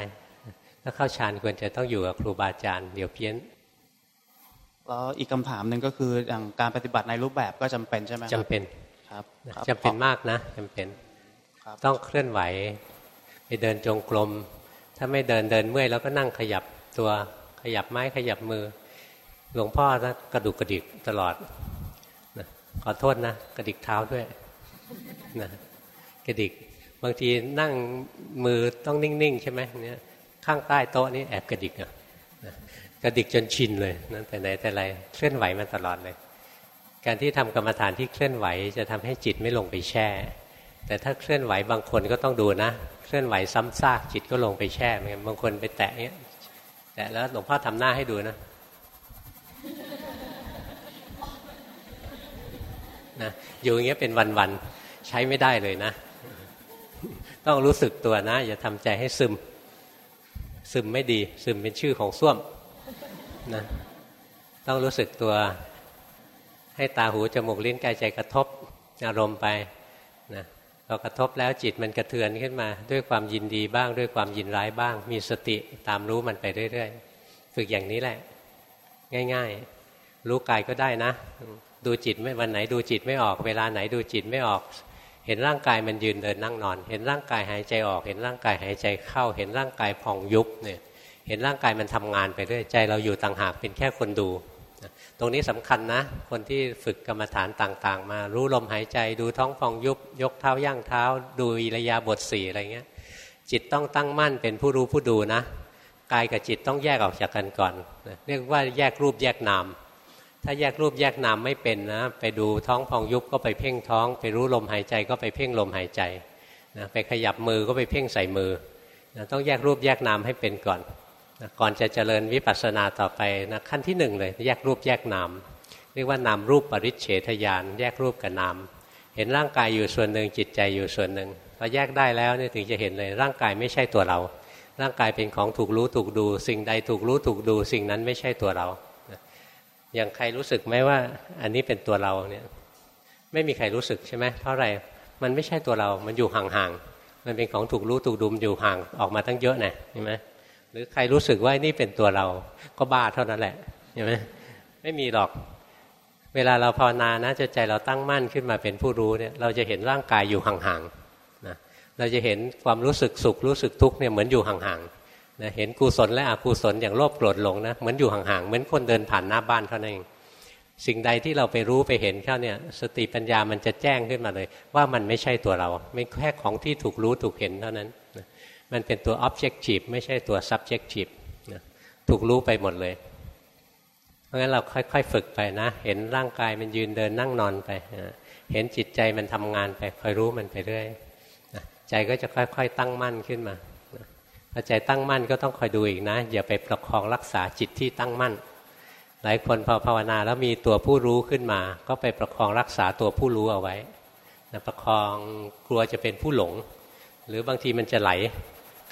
ถ้าเข้าฌานควรจะต้องอยู่กับครูบาอาจารย์เดี๋ยวเพี้ยนแล้วอีกคำถามหนึ่งก็คืออย่างการปฏิบัติในรูปแบบก็จำเป็นใช่ไหมจำเป็น ครับจำเป็นมากนะจำเป็นต้องเคลื่อนไหว ไปเดินจงกรมถ้าไม่เดินเดินเมื่อยแล้วก็นั่งขยับตัวขยับไม้ขยับมือ หลวงพ่อนะกระดุกกระดิกตลอดนะขอโทษนะกระดิกเท้าด้วยนะกระดิก บางทีนั่งมือต้องนิ่งๆใช่ไหมเนี่ยข้างใต้โต๊ะนี่แอบกระดิกอะกระดิกจนชินเลยนะแต่ไหนแต่ไรเคลื่อนไหวมาตลอดเลย การที่ทำกรรมฐานที่เคลื่อนไหว จะทำให้จิตไม่ลงไปแช่ แต่ถ้าเคลื่อนไหวบางคนก็ต้องดูนะ เคลื่อนไหวซ้ำซากจิตก็ลงไปแช่เหมือนกันบางคนไปแตะเงี้ยแตะแล้วหลวงพ่อทำหน้าให้ดูนะนะอยู่อย่างเงี้ยเป็นวันๆใช้ไม่ได้เลยนะ ต้องรู้สึกตัวนะ อย่าทำใจให้ซึม ซึมไม่ดี ซึมเป็นชื่อของส้วมนะต้องรู้สึกตัว ให้ตาหูจมูกลิ้นกายใจกระทบอารมณ์ไปนะพอกระทบแล้วจิตมันกระเทือนขึ้นมา ด้วยความยินดีบ้างด้วยความยินร้ายบ้าง มีสติตามรู้มันไปเรื่อยๆฝึกอย่างนี้แหละ ง่าย ๆ รู้กายก็ได้นะ ดูจิตไม่วันไหนดูจิตไม่ออก เวลาไหนดูจิตไม่ออก เห็นร่างกายมันยืนเดินนั่งนอน เห็นร่างกายหายใจออก เห็นร่างกายหายใจเข้า เห็นร่างกายพองยุบเนี่ยเห็นร่างกายมันทำงานไปเรื่อยใจเราอยู่ต่างหากเป็นแค่คนดู รงนี้สำคัญนะ คนที่ฝึกกรรมฐานต่าง ๆ มา รู้ลมหายใจดูท้องฟองยุบยกเท้าย่างเท้า ดูอิรยาบทสี่อะไรเงี้ย จิตต้องตั้งมั่นเป็นผู้รู้ผู้ดูนะกายกับจิตต้องแยกออกจากกันก่อน เรียกว่าแยกรูปแยกนาม ถ้าแยกรูปแยกนามไม่เป็นนะ ไปดูท้องฟองยุบก็ไปเพ่งท้อง ไปรู้ลมหายใจก็ไปเพ่งลมหายใจนะไปขยับมือก็ไปเพ่งใส่มือนะต้องแยกรูปแยกนามให้เป็นก่อน ก่อนจะเจริญวิปัสสนาต่อไปนะขั้นที่หนึ่งเลย แยกรูปแยกนามเรียกว่านามรูปปริเฉทยานแยกรูปกับนามเห็นร่างกายอยู่ส่วนหนึ่งจิตใจอยู่ส่วนหนึ่งพอแยกได้แล้วเนี่ยถึงจะเห็นเลยร่างกายไม่ใช่ตัวเรา ร่างกายเป็นของถูกรู้ถูกดู สิ่งใดถูกรู้ถูกดู สิ่งนั้นไม่ใช่ตัวเราอย่างใครรู้สึกไหมว่า อันนี้เป็นตัวเราเนี่ยไม่มีใครรู้สึกใช่ไหมเพราะอะไรมันไม่ใช่ตัวเรา มันอยู่ห่างๆมันเป็นของถูกรู้ถูกดูมอยู่ห่างออกมาตั้งเยอะนะเห็นไหม หรือใครรู้สึกว่านี่เป็นตัวเราก็บ้าเท่านั้นแหละเห็นไหมไม่มีหรอก เวลาเราภาวนานะจะใจเราตั้งมั่นขึ้นมาเป็นผู้รู้เนี่ย เราจะเห็นร่างกายอยู่ห่างๆนะเราจะเห็นความรู้สึกสุขรู้สึกทุกข์เนี่ยเหมือนอยู่ห่างๆนะเห็นกุศลและอกุศลอย่างโลภโกรธหลงนะเหมือนอยู่ห่างๆเหมือนคนเดินผ่านหน้าบ้านเท่านั้นเองสิ่งใดที่เราไปรู้ไปเห็นเข้าเนี่ย สติปัญญามันจะแจ้งขึ้นมาเลย ว่ามันไม่ใช่ตัวเรา ไม่แค่ของที่ถูกรู้ถูกเห็นเท่านั้น มันเป็นตัว objective ไม่ใช่ตัว subjective นะถูกรู้ไปหมดเลย เพราะงั้นเราค่อยๆ ฝึกไปนะ เห็นร่างกายมันยืนเดินนั่งนอนไปนะเห็นจิตใจมันทำงานไปคอยรู้มันไปเรื่อยนะใจก็จะค่อย ๆ ตั้งมั่นขึ้นมาพอใจตั้งมั่นก็ต้องคอยดูอีกนะ อย่าไปประคองรักษาจิตที่ตั้งมั่น หลายคนพอภาวนาแล้วมีตัวผู้รู้ขึ้นมา ก็ไปประคองรักษาตัวผู้รู้เอาไว้นะประคองกลัวจะเป็นผู้หลง หรือบางทีมันจะไหล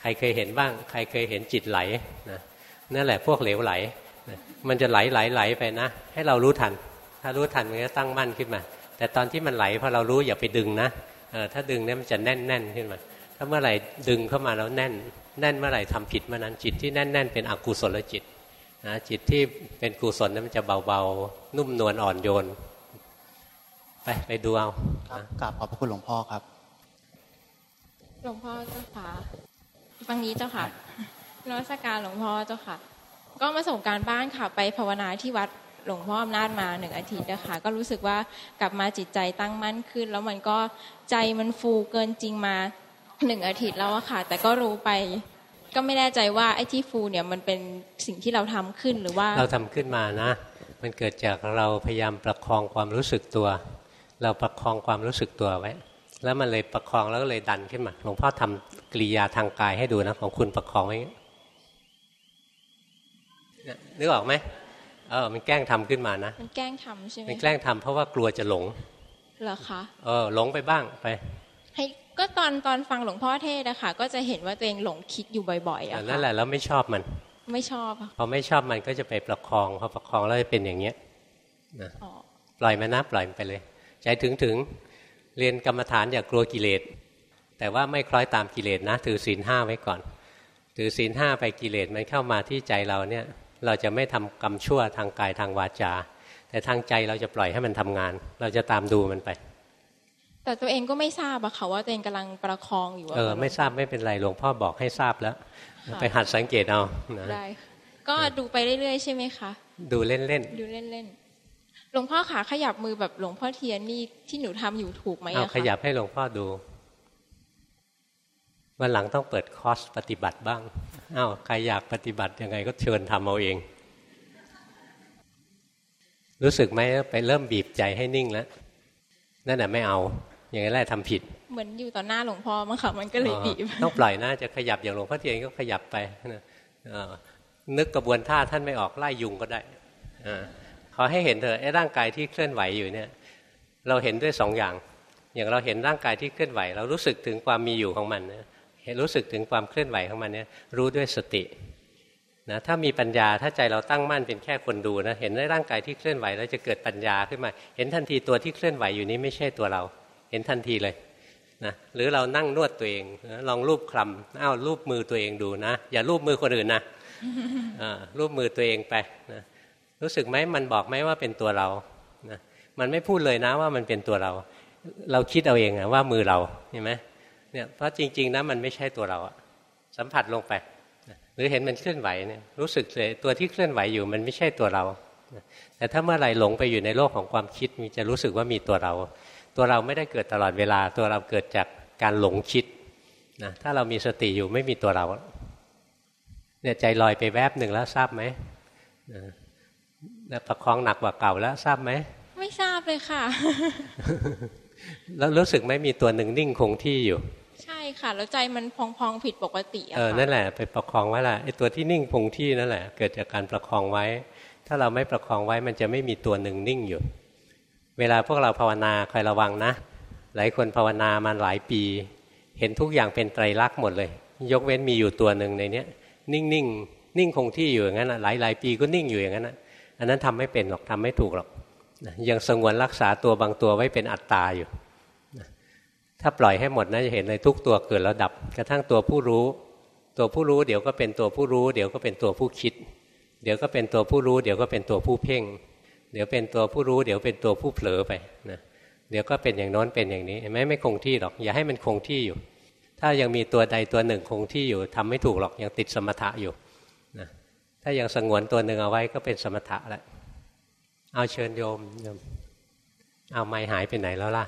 ใครเคยเห็นบ้าง ใครเคยเห็นจิตไหลนะนั่นแหละพวกเหลวไหลนะมันจะไหลไหลไหลไปนะ ให้เรารู้ทัน ถ้ารู้ทันมันจะตั้งมั่นขึ้นมา แต่ตอนที่มันไหลพอเรารู้อย่าไปดึงนะถ้าดึงเนี่ยมันจะแน่นแน่นขึ้นมา ถ้าเมื่อไหร่ดึงเข้ามาแล้วแน่น แน่นเมื่อไหร่ทำผิดเมื่อนั้นจิตที่แน่นแน่นเป็นอกุศลจิตนะจิตที่เป็นกุศลนั้นมันจะเบาๆ นุ่มนวลอ่อนโยน ไปไปดูเอากราบขอบพระคุณหลวงพ่อครับ หลวงพ่อเจ้าค่ะ ฟังนี้เจ้าค่ะนวัตการหลวงพ่อเจ้าค่ะ ก็มาส่งการบ้านค่ะไปภาวนาที่วัดหลวงพ่ออำนาจมาหนึ่งอาทิตย์นะคะก็รู้สึกว่ากลับมาจิตใจตั้งมั่นขึ้น แล้วมันก็ใจมันฟูเกินจริงมาหนึ่งอาทิตย์แล้วอะค่ะ แต่ก็รู้ไป ก็ไม่แน่ใจว่าไอ้ที่ฟูเนี่ยมันเป็นสิ่งที่เราทำขึ้นหรือว่า เราทำขึ้นมานะ มันเกิดจากเราพยายามประคองความรู้สึกตัว เราประคองความรู้สึกตัวไว้ แล้วมันเลยประคองแล้วก็เลยดันขึ้นมา หลวงพ่อทำกริยาทางกายให้ดูนะ ของคุณประคองไว้นึกออกไหมเออมันแกล้งทำขึ้นมานะ มันแกล้งทำใช่ไหมมันแกล้งทำเพราะว่ากลัวจะหลง เหรอคะ เออ หลงไปบ้างไป ให้ก็ตอนตอนฟังหลวงพ่อเทศนะคะก็จะเห็นว่าตัวเองหลงคิดอยู่บ่อยๆอะนั่นแหละแล้วไม่ชอบมัน ไม่ชอบพอไม่ชอบมันก็จะไปประคอง พอประคองแล้วจะเป็นอย่างเงี้ยนะปล่อยมันนะปล่อยมันไปเลย ใจถึงถึง เรียนกรรมฐานอย่ากลัวกิเลส แต่ว่าไม่คล้อยตามกิเลสนะ ถือศีลห้าไว้ก่อน ถือศีลห้าไปกิเลสมันเข้ามาที่ใจเราเนี่ย เราจะไม่ทำกรรมชั่วทางกายทางวาจา แต่ทางใจเราจะปล่อยให้มันทำงาน เราจะตามดูมันไป แต่ตัวเองก็ไม่ทราบอะค่ะว่าตัวเองกำลังประคองอยู่เออไม่ทราบไม่เป็นไรหลวงพ่อบอกให้ทราบแล้ว ไปหัดสังเกตเอาได้ก็ดูไปเรื่อยๆใช่ไหมคะดูเล่นๆดูเล่นๆ หลวงพ่อขาขยับมือแบบหลวงพ่อเทียนนี่ที่หนูทำอยู่ถูกไหมอะคะขยับให้หลวงพ่อดูวันหลังต้องเปิดคอร์สปฏิบัติบ้างอ้าวใครอยากปฏิบัติยังไงก็เชิญทำเอาเอง รู้สึกไหมไปเริ่มบีบใจให้นิ่งแล้วนั่นแหะไม่เอา อย่างไรแหละทำผิด เหมือนอยู่ต่อหน้าหลวงพ่อมั้งค่ะมันก็เลยบีบต้องปล่อยนะจะขยับอย่างหลวงพ่อเทียนก็ขยับไปนะนึกกระบวนท่าท่านไม่ออกไล่ยุงก็ได้ ขอให้เห็นเถอะไอ้ร่างกายที่เคลื่อนไหวอยู่เนี่ย เราเห็นด้วยสองอย่าง อย่างเราเห็นร่างกายที่เคลื่อนไหว เรารู้สึกถึงความมีอยู่ของมันเห็นรู้สึกถึงความเคลื่อนไหวของมันเนี่ยรู้ด้วยสตินะถ้ามีปัญญาถ้าใจเราตั้งมั่นเป็นแค่คนดูนะเห็นในร่างกายที่เคลื่อนไหวแล้วจะเกิดปัญญาขึ้นมา เห็นทันทีตัวที่เคลื่อนไหวอยู่นี้ไม่ใช่ตัวเรา เห็นทันทีเลยนะหรือเรานั่งนวดตัวเองนะลองรูปคลำอ้าวรูปมือตัวเองดูนะ อย่ารูปมือคนอื่นนะรูปมือตัวเองไปนะ รู้สึกไหมมันบอกไหมว่าเป็นตัวเรานะมันไม่พูดเลยนะว่ามันเป็นตัวเรา เราคิดเอาเองอะว่ามือเราเห็นไหมเนี่ยเพราะจริง ๆนะมันไม่ใช่ตัวเราอะสัมผัสลงไป หรือเห็นมันเคลื่อนไหวเนี่ยรู้สึกเลยตัวที่เคลื่อนไหวอยู่มันไม่ใช่ตัวเรา แต่ถ้าเมื่อไรหลงไปอยู่ในโลกของความคิดมีจะรู้สึกว่ามีตัวเรา ตัวเราไม่ได้เกิดตลอดเวลา ตัวเราเกิดจากการหลงคิดนะถ้าเรามีสติอยู่ไม่มีตัวเราเนี่ยใจลอยไปแวบหนึ่งแล้วทราบไหม ประคองหนักกว่าเก่าแล้วทราบไหม ไม่ทราบเลยค่ะ แล้วรู้สึกไหมมีตัวหนึ่งนิ่งคงที่อยู่ ใช่ค่ะ แล้วใจมันพองๆผิดปกติเออนั่นแหละไปประคองไว้ละไอ้ตัวที่นิ่งคงที่นั่นแหละ เกิดจากการประคองไว้ ถ้าเราไม่ประคองไว้มันจะไม่มีตัวหนึ่งนิ่งอยู่ เวลาพวกเราภาวนาคอยระวังนะ หลายคนภาวนามาหลายปี เห็นทุกอย่างเป็นไตรลักษณ์หมดเลย ยกเว้นมีอยู่ตัวหนึ่งในเนี้ย นิ่งนิ่งนิ่งคงที่อยู่อย่างนั้นหลายหลายปีก็นิ่งอยู่อย่างนั้น อันนั้นทำไม่เป็นหรอกทำไม่ถูกหรอกยังสงวนรักษาตัวบางตัวไว้เป็นอัตตาอยู่ ถ้าปล่อยให้หมดนะจะเห็นเลยทุกตัวเกิดแล้วดับ กระทั่งตัวผู้รู้ ตัวผู้รู้เดี๋ยวก็เป็นตัวผู้รู้ เดี๋ยวก็เป็นตัวผู้คิด เดี๋ยวก็เป็นตัวผู้รู้ เดี๋ยวก็เป็นตัวผู้เพ่ง เดี๋ยวเป็นตัวผู้รู้ เดี๋ยวเป็นตัวผู้เผลอไปนะเดี๋ยวก็เป็นอย่างน้นเป็นอย่างนี้เห็นไหมไม่คงที่หรอก อย่าให้มันคงที่อยู่ ถ้ายังมีตัวใดตัวหนึ่งคงที่อยู่ทำไม่ถูกหรอกยังติดสมถะอยู่ ถ้ายังสงวนตัวหนึ่งเอาไว้ก็เป็นสมถะแล้วเอาเชิญโยมโยม เอาไม้หายไปไหนแล้วล่ะ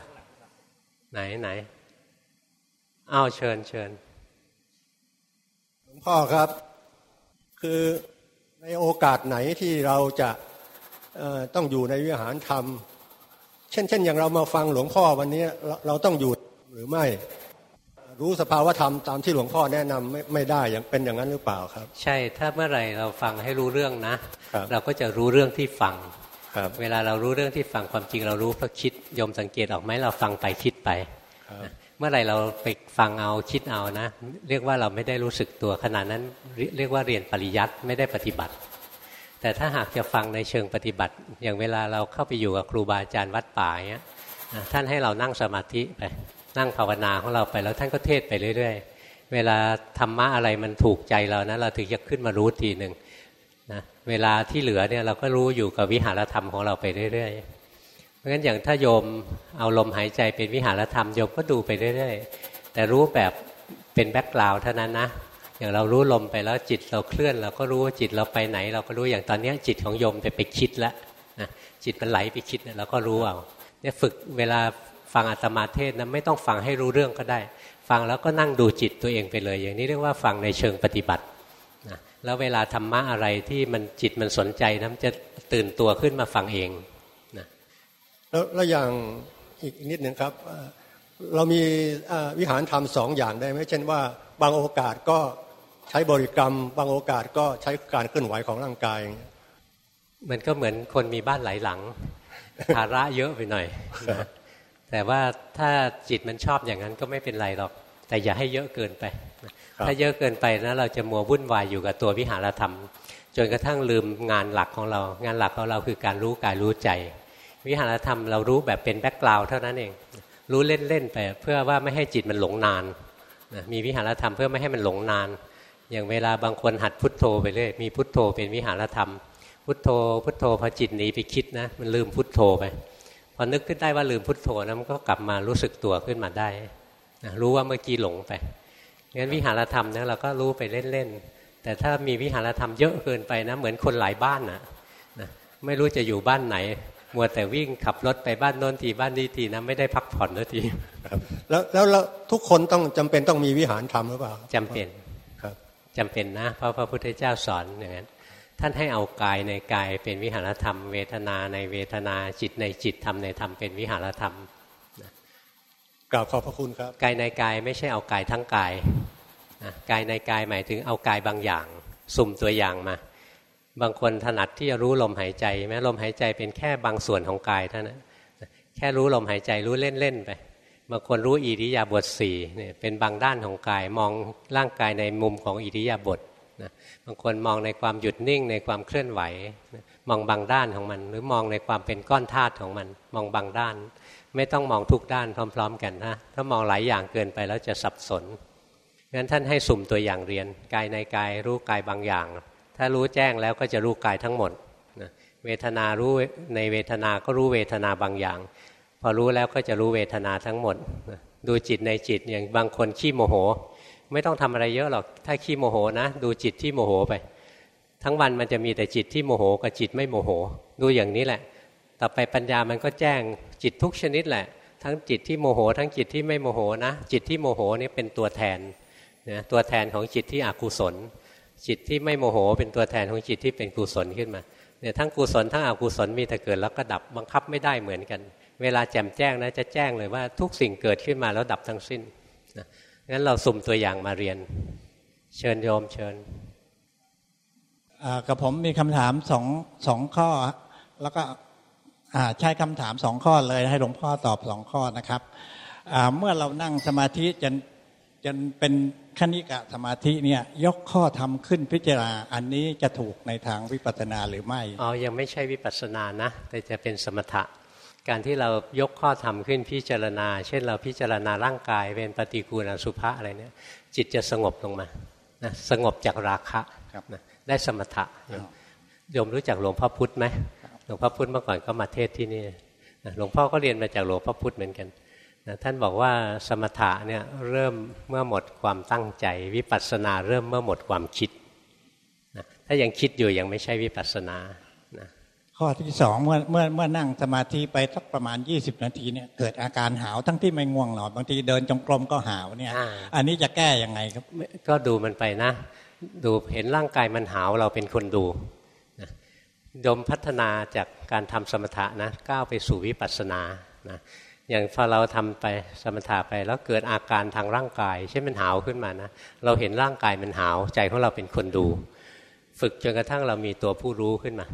ไหนไหน เอาเชิญเชิญหลวงพ่อครับ คือในโอกาสไหนที่เราจะต้องอยู่ในวิหารธรรม เช่นเช่นอย่างเรามาฟังหลวงพ่อวันนี้เราเราต้องอยู่หรือไม่ รู้สภาวธรรมตามที่หลวงพ่อแนะนำไม่ไม่ได้อย่างเป็นอย่างนั้นหรือเปล่าครับ ใช่ถ้าเมื่อไหร่เราฟังให้รู้เรื่องนะ เราก็จะรู้เรื่องที่ฟังเวลาเรารู้เรื่องที่ฟังความจริงเรารู้เพราะคิดยมสังเกตออกไหมเราฟังไปคิดไป เมื่อไรเราไปฟังเอาคิดเอานะ เรียกว่าเราไม่ได้รู้สึกตัวขนาดนั้นเรียกว่าเรียนปริยัติไม่ได้ปฏิบัติ แต่ถ้าหากจะฟังในเชิงปฏิบัติ อย่างเวลาเราเข้าไปอยู่กับครูบาอาจารย์วัดป่าเนี้ยท่านให้เรานั่งสมาธิไป นั่งภาวนาของเราไปแล้วท่านก็เทศไปเรื่อย ๆ เวลาธรรมะอะไรมันถูกใจเรานะเราถึงจะขึ้นมารู้ทีหนึ่งนะเวลาที่เหลือเนี่ยเราก็รู้อยู่กับวิหารธรรมของเราไปเรื่อยๆเพราะฉะนั้นอย่างถ้าโยมเอาลมหายใจเป็นวิหารธรรมโยมก็ดูไปเรื่อยๆ แต่รู้แบบเป็นแบ็กกราวด์เท่านั้นนะอย่างเรารู้ลมไปแล้วจิตเราเคลื่อน เราก็รู้จิตเราไปไหน เราก็รู้อย่างตอนนี้จิตของโยมไปไปคิดแล้วนะจิตมันไหลไปคิดเราก็รู้เอาเนี่ยฝึกเวลา ฟังอัตมาเทศนะไม่ต้องฟังให้รู้เรื่องก็ได้ ฟังแล้วก็นั่งดูจิตตัวเองไปเลย อย่างนี้เรียกว่าฟังในเชิงปฏิบัติแล้วเวลาธรรมะอะไรที่มันจิตมันสนใจนะมันจะตื่นตัวขึ้นมาฟังเองนะแล้วแล้วอย่างอีกนิดหนึ่งครับเรามีวิหารธรรมสองอย่างได้ไหมเช่นว่าบางโอกาสก็ใช้บริกรรม บางโอกาสก็ใช้การเคลื่อนไหวของร่างกายมันก็เหมือนคนมีบ้านหลายหลังภาระเยอะไปหน่อย แต่ว่าถ้าจิตมันชอบอย่างนั้นก็ไม่เป็นไรหรอก แต่อย่าให้เยอะเกินไป ถ้าเยอะเกินไปนะเราจะมัววุ่นวายอยู่กับตัววิหารธรรม จนกระทั่งลืมงานหลักของเรา งานหลักของเราคือการรู้กายรู้ใจ วิหารธรรมเรารู้แบบเป็นแบ็กกราวด์เท่านั้นเอง รู้เล่นๆไปเพื่อว่าไม่ให้จิตมันหลงนานนะมีวิหารธรรมเพื่อไม่ให้มันหลงนาน อย่างเวลาบางคนหัดพุทโธไปเรื่อยมีพุทโธเป็นวิหารธรรม พุทโธพุทโธพอจิตหนีไปคิดนะมันลืมพุทโธไป พอนึกขึ้นได้ว่าลืมพุทโธนะมันก็กลับมารู้สึกตัวขึ้นมาได้นะรู้ว่าเมื่อกี้หลงไปงั้นวิหารธรรมเนี่ยเราก็รู้ไปเล่นๆแต่ถ้ามีวิหารธรรมเยอะเกินไปนะ เหมือนคนหลายบ้านนะนะไม่รู้จะอยู่บ้านไหน มัวแต่วิ่งขับรถไปบ้านโน้นทีบ้านนี้ทีนะไม่ได้พักผ่อนนาทีแล้วแล้วทุกคนต้องจำเป็นต้องมีวิหารธรรมหรือเปล่าจำเป็นครับจำเป็นนะ เพราะพระพุทธเจ้าสอนอย่างนั้น ท่านให้เอากายในกายเป็นวิหารธรรม เวทนาในเวทนาจิตในจิตธรรมในธรรมเป็นวิหารธรรมกราบขอบพระคุณครับกายในกายไม่ใช่เอากายทั้งกายนะกายในกายหมายถึงเอากายบางอย่าง สุ่มตัวอย่างมา บางคนถนัดที่จะรู้ลมหายใจแม้ลมหายใจเป็นแค่บางส่วนของกายเท่านั้นแค่รู้ลมหายใจรู้เล่นๆไปบางคนรู้อิริยาบถสี่เนี่ยเป็นบางด้านของกายมองร่างกายในมุมของอิริยาบถนะ บางคนมองในความหยุดนิ่งในความเคลื่อนไหว มองบางด้านของมัน หรือมองในความเป็นก้อนธาตุของมัน มองบางด้าน ไม่ต้องมองทุกด้านพร้อม ๆ กันนะถ้ามองหลายอย่างเกินไปแล้วจะสับสนงั้นท่านให้สุ่มตัวอย่างเรียน กายในกายรู้กายบางอย่าง ถ้ารู้แจ้งแล้วก็จะรู้กายทั้งหมดนะเวทนารู้ในเวทนาก็รู้เวทนาบางอย่าง พอรู้แล้วก็จะรู้เวทนาทั้งหมดนะดูจิตในจิตอย่างบางคนขี้โมโห ไม่ต้องทำอะไรเยอะหรอก ถ้าขี้โมโหนะดูจิตที่โมโหไป ทั้งวันมันจะมีแต่จิตที่โมโหกับจิตไม่โมโห ดูอย่างนี้แหละ ต่อไปปัญญามันก็แจ้งจิตทุกชนิดแหละ ทั้งจิตที่โมโห ทั้งจิตที่ไม่โมโหนะ จิตที่โมโหนี่เป็นตัวแทนนะตัวแทนของจิตที่อกุศล จิตที่ไม่โมโห เป็นตัวแทนของจิตที่เป็นกุศลขึ้นมาเนี่ยทั้งกุศลทั้งอกุศลมีแต่เกิดแล้วก็ดับบังคับไม่ได้เหมือนกัน เวลาแจ่มแจ้งนะจะแจ้งเลยว่าทุกสิ่งเกิดขึ้นมาแล้วดับทั้งสิ้น งั้นเราสุ่มตัวอย่างมาเรียน เชิญโยมเชิญกับผมมีคำถามสองสองข้อ แล้วก็ใช้คำถามสองข้อเลยให้หลวงพ่อตอบสองข้อนะครับเมื่อเรานั่งสมาธิจนจนเป็นคณิกะสมาธิเนี่ยยกข้อทำขึ้นพิจารณาอันนี้จะถูกในทางวิปัสสนาหรือไม่อ๋อยังไม่ใช่วิปัสสนานะ แต่จะเป็นสมถะ การที่เรายกข้อธรรมขึ้นพิจารณา เช่นเราพิจารณาร่างกายเป็นปฏิกูลอสุภะอะไรเนี่ย จิตจะสงบลงมานะสงบจากราคะนะได้สมถะโยมรู้จักหลวงพ่อพุธไหมหลวงพ่อพุธเมื่อก่อนก็มาเทศที่นี่หลวงพ่อก็เรียนมาจากหลวงพ่อพุธเหมือนกันนะท่านบอกว่าสมถะเนี่ยเริ่มเมื่อหมดความตั้งใจ วิปัสสนาเริ่มเมื่อหมดความคิดนะถ้ายังคิดอยู่ยังไม่ใช่วิปัสสนานะ ข้อที่สองเมื่อเมื่อเมื่อนั่งสมาธิไปสักประมาณ 20 นาทีเนี่ยเกิดอาการหาวทั้งที่ไม่ง่วงหรอกบางทีเดินจงกรมก็หาวเนี่ย อันนี้จะแก้ยังไงครับ ก็ดูมันไปนะ ดูเห็นร่างกายมันหาวเราเป็นคนดูนะดมพัฒนาจากการทำสมถะนะก้าวไปสู่วิปัสสนานะอย่างพอเราทำไปสมถะไปแล้วเกิดอาการทางร่างกายเช่นมันหาวขึ้นมานะเราเห็นร่างกายมันหาวใจของเราเป็นคนดู ฝึกจนกระทั่งเรามีตัวผู้รู้ขึ้นมา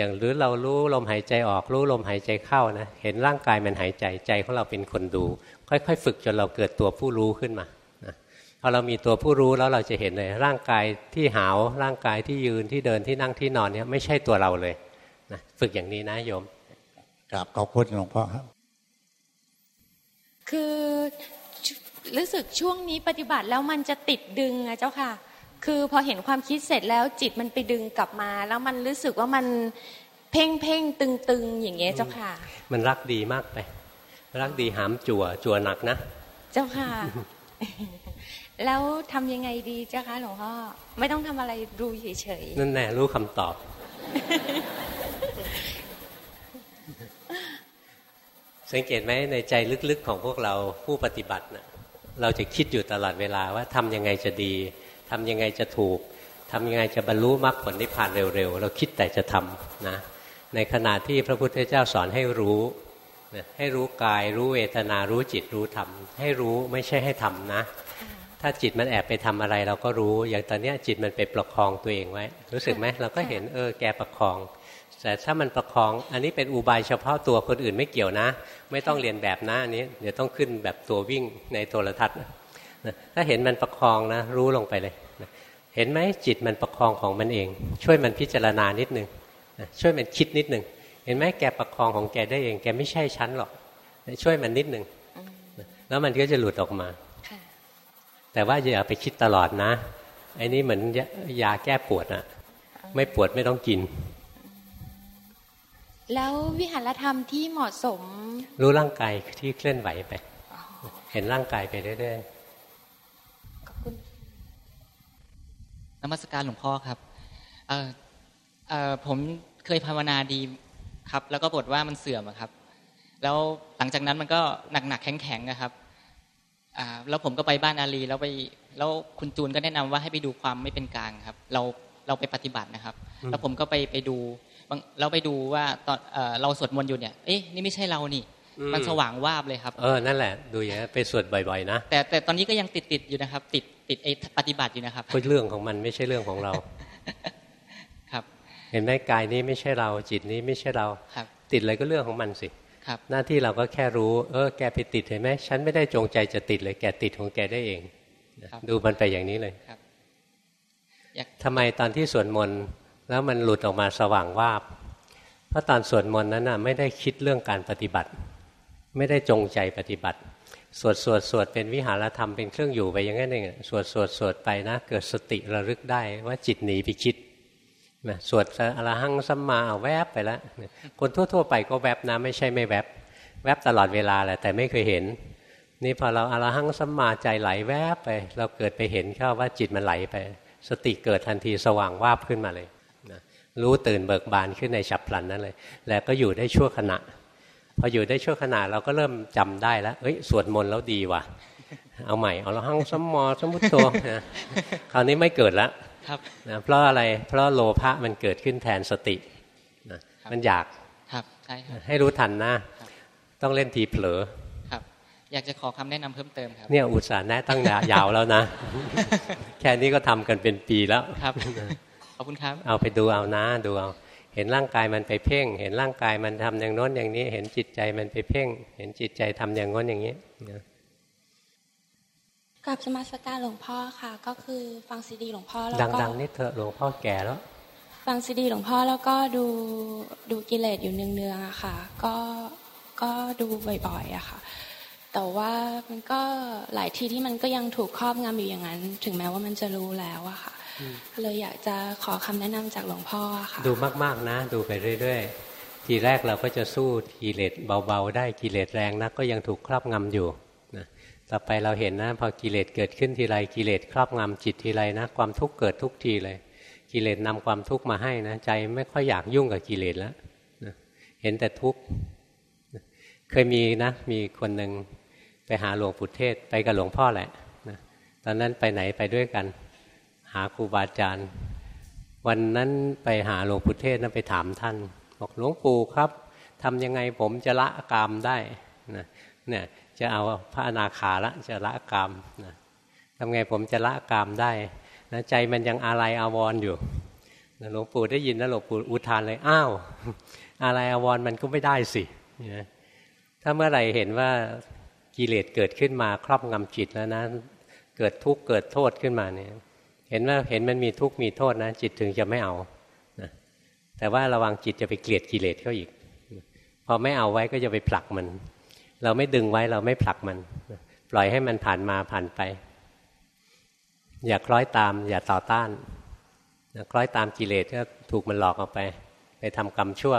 อย่างหรือเรารู้ลมหายใจออกรู้ลมหายใจเข้านะเห็นร่างกายมันหายใจใจของเราเป็นคนดู ค่อย ๆ ฝึกจนเราเกิดตัวผู้รู้ขึ้นมาพอเรามีตัวผู้รู้แล้วเราจะเห็นเลย ร่างกายที่หาวร่างกายที่ยืนที่เดินที่นั่งที่นอนเนี่ยไม่ใช่ตัวเราเลยนะฝึกอย่างนี้นะโยมกราบขอบคุณหลวงพ่อครับ คือรู้สึกช่วงนี้ปฏิบัติแล้วมันจะติดดึงอะเจ้าค่ะ คือพอเห็นความคิดเสร็จแล้วจิตมันไปดึงกลับมา แล้วมันรู้สึกว่ามันเพ่งเพ่งตึงตึงอย่างเงี้ยเจ้าค่ะ มันรักดีมากไป รักดีหามจั่วจั่วหนักนะ เจ้าค่ะ แล้วทำยังไงดีเจ้าค่ะหลวงพ่อไม่ต้องทำอะไรดูเฉยๆนั่นแน่รู้คำตอบ สังเกตไหมในใจลึกๆของพวกเราผู้ปฏิบัตินะเราจะคิดอยู่ตลอดเวลาว่าทำยังไงจะดี ทำยังไงจะถูกทำยังไงจะบรรลุมรรคผลนิพพานเร็วๆ เราคิดแต่จะทำนะในขณะที่พระพุทธเจ้าสอนให้รู้นะให้รู้กาย รู้เวทนารู้จิตรู้ธรรม ให้รู้ไม่ใช่ให้ทำนะ ถ้าจิตมันแอบไปทำอะไรเราก็รู้ อย่างตอนนี้จิตมันไปประคองตัวเองไว้ รู้สึกไหมเราก็เห็นเออแกประคอง แต่ถ้ามันประคอง อันนี้เป็นอุบายเฉพาะตัวคนอื่นไม่เกี่ยวนะ ไม่ต้องเรียนแบบนะอันนี้เดี๋ยวต้องขึ้นแบบตัววิ่งในโทรทัศน์ ถ้าเห็นมันประคองนะรู้ลงไปเลย เห็นไหมจิตมันประคองของมันเอง ช่วยมันพิจารณานิดนึงช่วยมันคิดนิดนึงเห็นไหมแกประคองของแกได้เอง แกไม่ใช่ชั้นหรอกช่วยมันนิดนึงแล้วมันก็จะหลุดออกมาแต่ว่าอย่าไปคิดตลอดนะไอ้นี่เหมือนยาแก้ปวดอะไม่ปวดไม่ต้องกิน แล้ววิหารธรรมที่เหมาะสม รู้ร่างกายที่เคลื่อนไหวไป เห็นร่างกายไปเรื่อยๆขอบคุณ นมัสการหลวงพ่อครับเออเออผมเคยภาวนาดีครับ แล้วก็บทว่ามันเสื่อมครับ แล้วหลังจากนั้นมันก็หนักหนักแข็งแข็งนะครับอ่าแล้วผมก็ไปบ้านอาลีแล้วไปแล้วคุณจูนก็แนะนำว่าให้ไปดูความไม่เป็นกลางครับ เราเราไปปฏิบัตินะครับ แล้วผมก็ไปไปดูเราไปดูว่าตอนเราสวดมนต์อยู่เนี่ยเอ๊ะนี่ไม่ใช่เรานี่ มันสว่างวาบเลยครับ เออ นั่นแหละ ดูอย่างนี้ไปสวดบ่อยๆนะ แต่แต่ตอนนี้ก็ยังติดติดอยู่นะครับ ติดติดไอ้ปฏิบัติอยู่นะครับก็เรื่องของมันไม่ใช่เรื่องของเรา ครับ เห็นไหมกายนี้ไม่ใช่เรา จิตนี้ไม่ใช่เรา ครับ ติดอะไรก็เรื่องของมันสิ ครับ หน้าที่เราก็แค่รู้ เออ แกไปติดเห็นไหมฉันไม่ได้จงใจจะติดเลย แกติดของแกได้เอง ดูมันไปอย่างนี้เลย ครับทำไมตอนที่สวดมนต์แล้วมันหลุดออกมาสว่างวาบ เพราะตอนสวดมนต์นั้นน่ะไม่ได้คิดเรื่องการปฏิบัติ ไม่ได้จงใจปฏิบัติ สวดสวดสวดเป็นวิหารธรรมเป็นเครื่องอยู่ไปอย่างนั้นเองสวดสวดสวดไปนะ เกิดสติระลึกได้ว่าจิตหนีไปคิดนะสวดอรหังสัมมาเอาแวบไปแล้วคนทั่ว ๆ ไปก็แวบนะไม่ใช่ไม่แวบ แวบตลอดเวลาแหละแต่ไม่เคยเห็น นี่พอเราอรหังสัมมาใจไหลแวบไป เราเกิดไปเห็นเข้าว่าจิตมันไหลไป สติเกิดทันทีสว่างวาบขึ้นมาเลยรู้ตื่นเบิกบานขึ้นในฉับพลันนั้นเลย แล้วก็อยู่ได้ชั่วขณะ พออยู่ได้ชั่วขณะเราก็เริ่มจำได้แล้วเอ้ยสวดมนต์แล้วดีว่ะ เอาใหม่เอาละหังสมมอสมุทโธนะคราวนี้ไม่เกิดแล้วนะเพราะอะไรเพราะโลภะมันเกิดขึ้นแทนสตินะมันอยากครับใช่ให้รู้ทันนะต้องเล่นทีเผลอครับ อยากจะขอคำแนะนำเพิ่มเติมครับเนี่ยอุตส่าห์แนะตั้งยาวแล้วนะ แค่นี้ก็ทำกันเป็นปีแล้วครับอบคุณครับ เอาไปดูเอานะดูเอา เห็นร่างกายมันไปเพ่ง เห็นร่างกายมันทำอย่างโน้นอย่างนี้ เห็นจิตใจมันไปเพ่ง เห็นจิตใจทำอย่างโน้นอย่างนี้กับสมาสการหลวงพ่อค่ะ ก็คือฟังซีดีหลวงพ่อแล้วก็ดังๆนิดเถอะหลวงพ่อแก่แล้ว ฟังซีดีหลวงพ่อแล้วก็ดูดูกิเลสอยู่เนืองๆอะค่ะ ก็ก็ดูบ่อยๆอะค่ะ แต่ว่ามันก็หลายทีที่มันก็ยังถูกครอบงำอยู่อย่างนั้น ถึงแม้ว่ามันจะรู้แล้วอะค่ะ เลยอยากจะขอคำแนะนำจากหลวงพ่อค่ะดูมาก ๆนะ ดูไปเรื่อย ๆ ทีแรกเราก็จะสู้กิเลสเบาๆ ได้กิเลสแรงนะก็ยังถูกครอบงำอยู่นะต่อไปเราเห็นนะพอกิเลสเกิดขึ้นทีไรกิเลสครอบงำจิตทีไรนะความทุกข์เกิดทุกทีเลย กิเลสนำความทุกข์มาให้นะใจไม่ค่อยอยากยุ่งกับกิเลสแล้วนะเห็นแต่ทุกข์เคยมีนะมีคนหนึ่งไปหาหลวงปู่เทศไปกับหลวงพ่อแหละนะตอนนั้นไปไหนไปด้วยกัน หาครูบาอาจารย์ วันนั้นไปหาหลวงปู่เทศนะไปถามท่าน บอกหลวงปู่ครับทำยังไงผมจะละกามได้นะเนี่ยจะเอาพระอนาคาละจะละกามนะทำไงผมจะละกามได้นะใจมันยังอะไรอาวรออยู่หลวงปู่ได้ยินนะหลวงปู่อุทานเลยอ้าว อะไรอาวรมันก็ไม่ได้สินะถ้าเมื่อไหร่เห็นว่ากิเลสเกิดขึ้นมาครอบงำจิตแล้วนะ เกิดทุกข์เกิดโทษขึ้นมาเนี่ย เห็นว่าเห็นมันมีทุกข์มีโทษนะ จิตถึงจะไม่เอานะแต่ว่าระวังจิตจะไปเกลียดกิเลสเขาอีก พอไม่เอาไว้ก็จะไปผลักมัน เราไม่ดึงไว้เราไม่ผลักมัน ปล่อยให้มันผ่านมาผ่านไป อย่าคล้อยตาม อย่าต่อต้านคล้อยตามกิเลสก็ถูกมันหลอกออกไป ไปทำกรรมชั่ว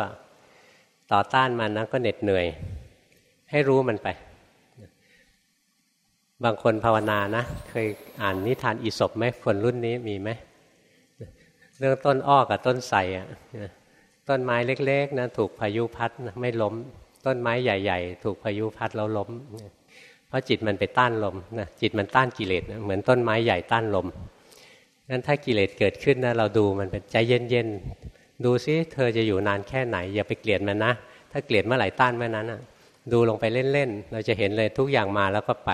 ต่อต้านมันนะก็เหน็ดเหนื่อย ให้รู้มันไป บางคนภาวนานะ เคยอ่านนิทานอีศบไหมคนรุ่นนี้มีไหมเรื่องต้นอ้อกับต้นใสอะต้นไม้เล็กๆนะถูกพายุพัดไม่ล้ม ต้นไม้ใหญ่ ๆ ถูกพายุพัดแล้วล้ม เพราะจิตมันไปต้านลมนะจิตมันต้านกิเลสนะเหมือนต้นไม้ใหญ่ต้านลมงั้นถ้ากิเลสเกิดขึ้นนะเราดูมันเป็นใจเย็นๆดูซิเธอจะอยู่นานแค่ไหน อย่าไปเกลียดมันนะ ถ้าเกลียดเมื่อไหร่ต้านเมื่อนั้นนะ ดูลงไปเล่นๆ เราจะเห็นเลยทุกอย่างมาแล้วก็ไป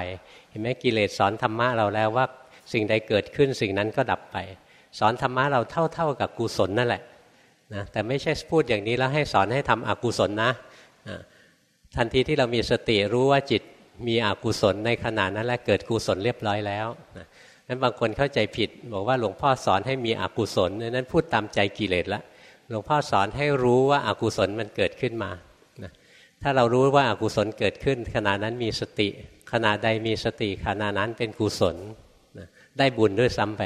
เห็นไหมกิเลสสอนธรรมะเราแล้วว่าสิ่งใดเกิดขึ้นสิ่งนั้นก็ดับไป สอนธรรมะเราเท่าๆกับกุศลนั่นแหละนะแต่ไม่ใช่พูดอย่างนี้แล้วให้สอนให้ทำอกุศลนะนะทันทีที่เรามีสติรู้ว่าจิตมีอกุศลในขณะนั้นและเกิดกุศลเรียบร้อยแล้วนะนั้นบางคนเข้าใจผิด บอกว่าหลวงพ่อสอนให้มีอกุศลนั้นพูดตามใจกิเลสละหลวงพ่อสอนให้รู้ว่าอากุศลมันเกิดขึ้นมา ถ้าเรารู้ว่าอากุศลเกิดขึ้น ขณะนั้นมีสติ ขณะใดมีสติขณะนั้นเป็นกุศลนะได้บุญด้วยซ้ำไป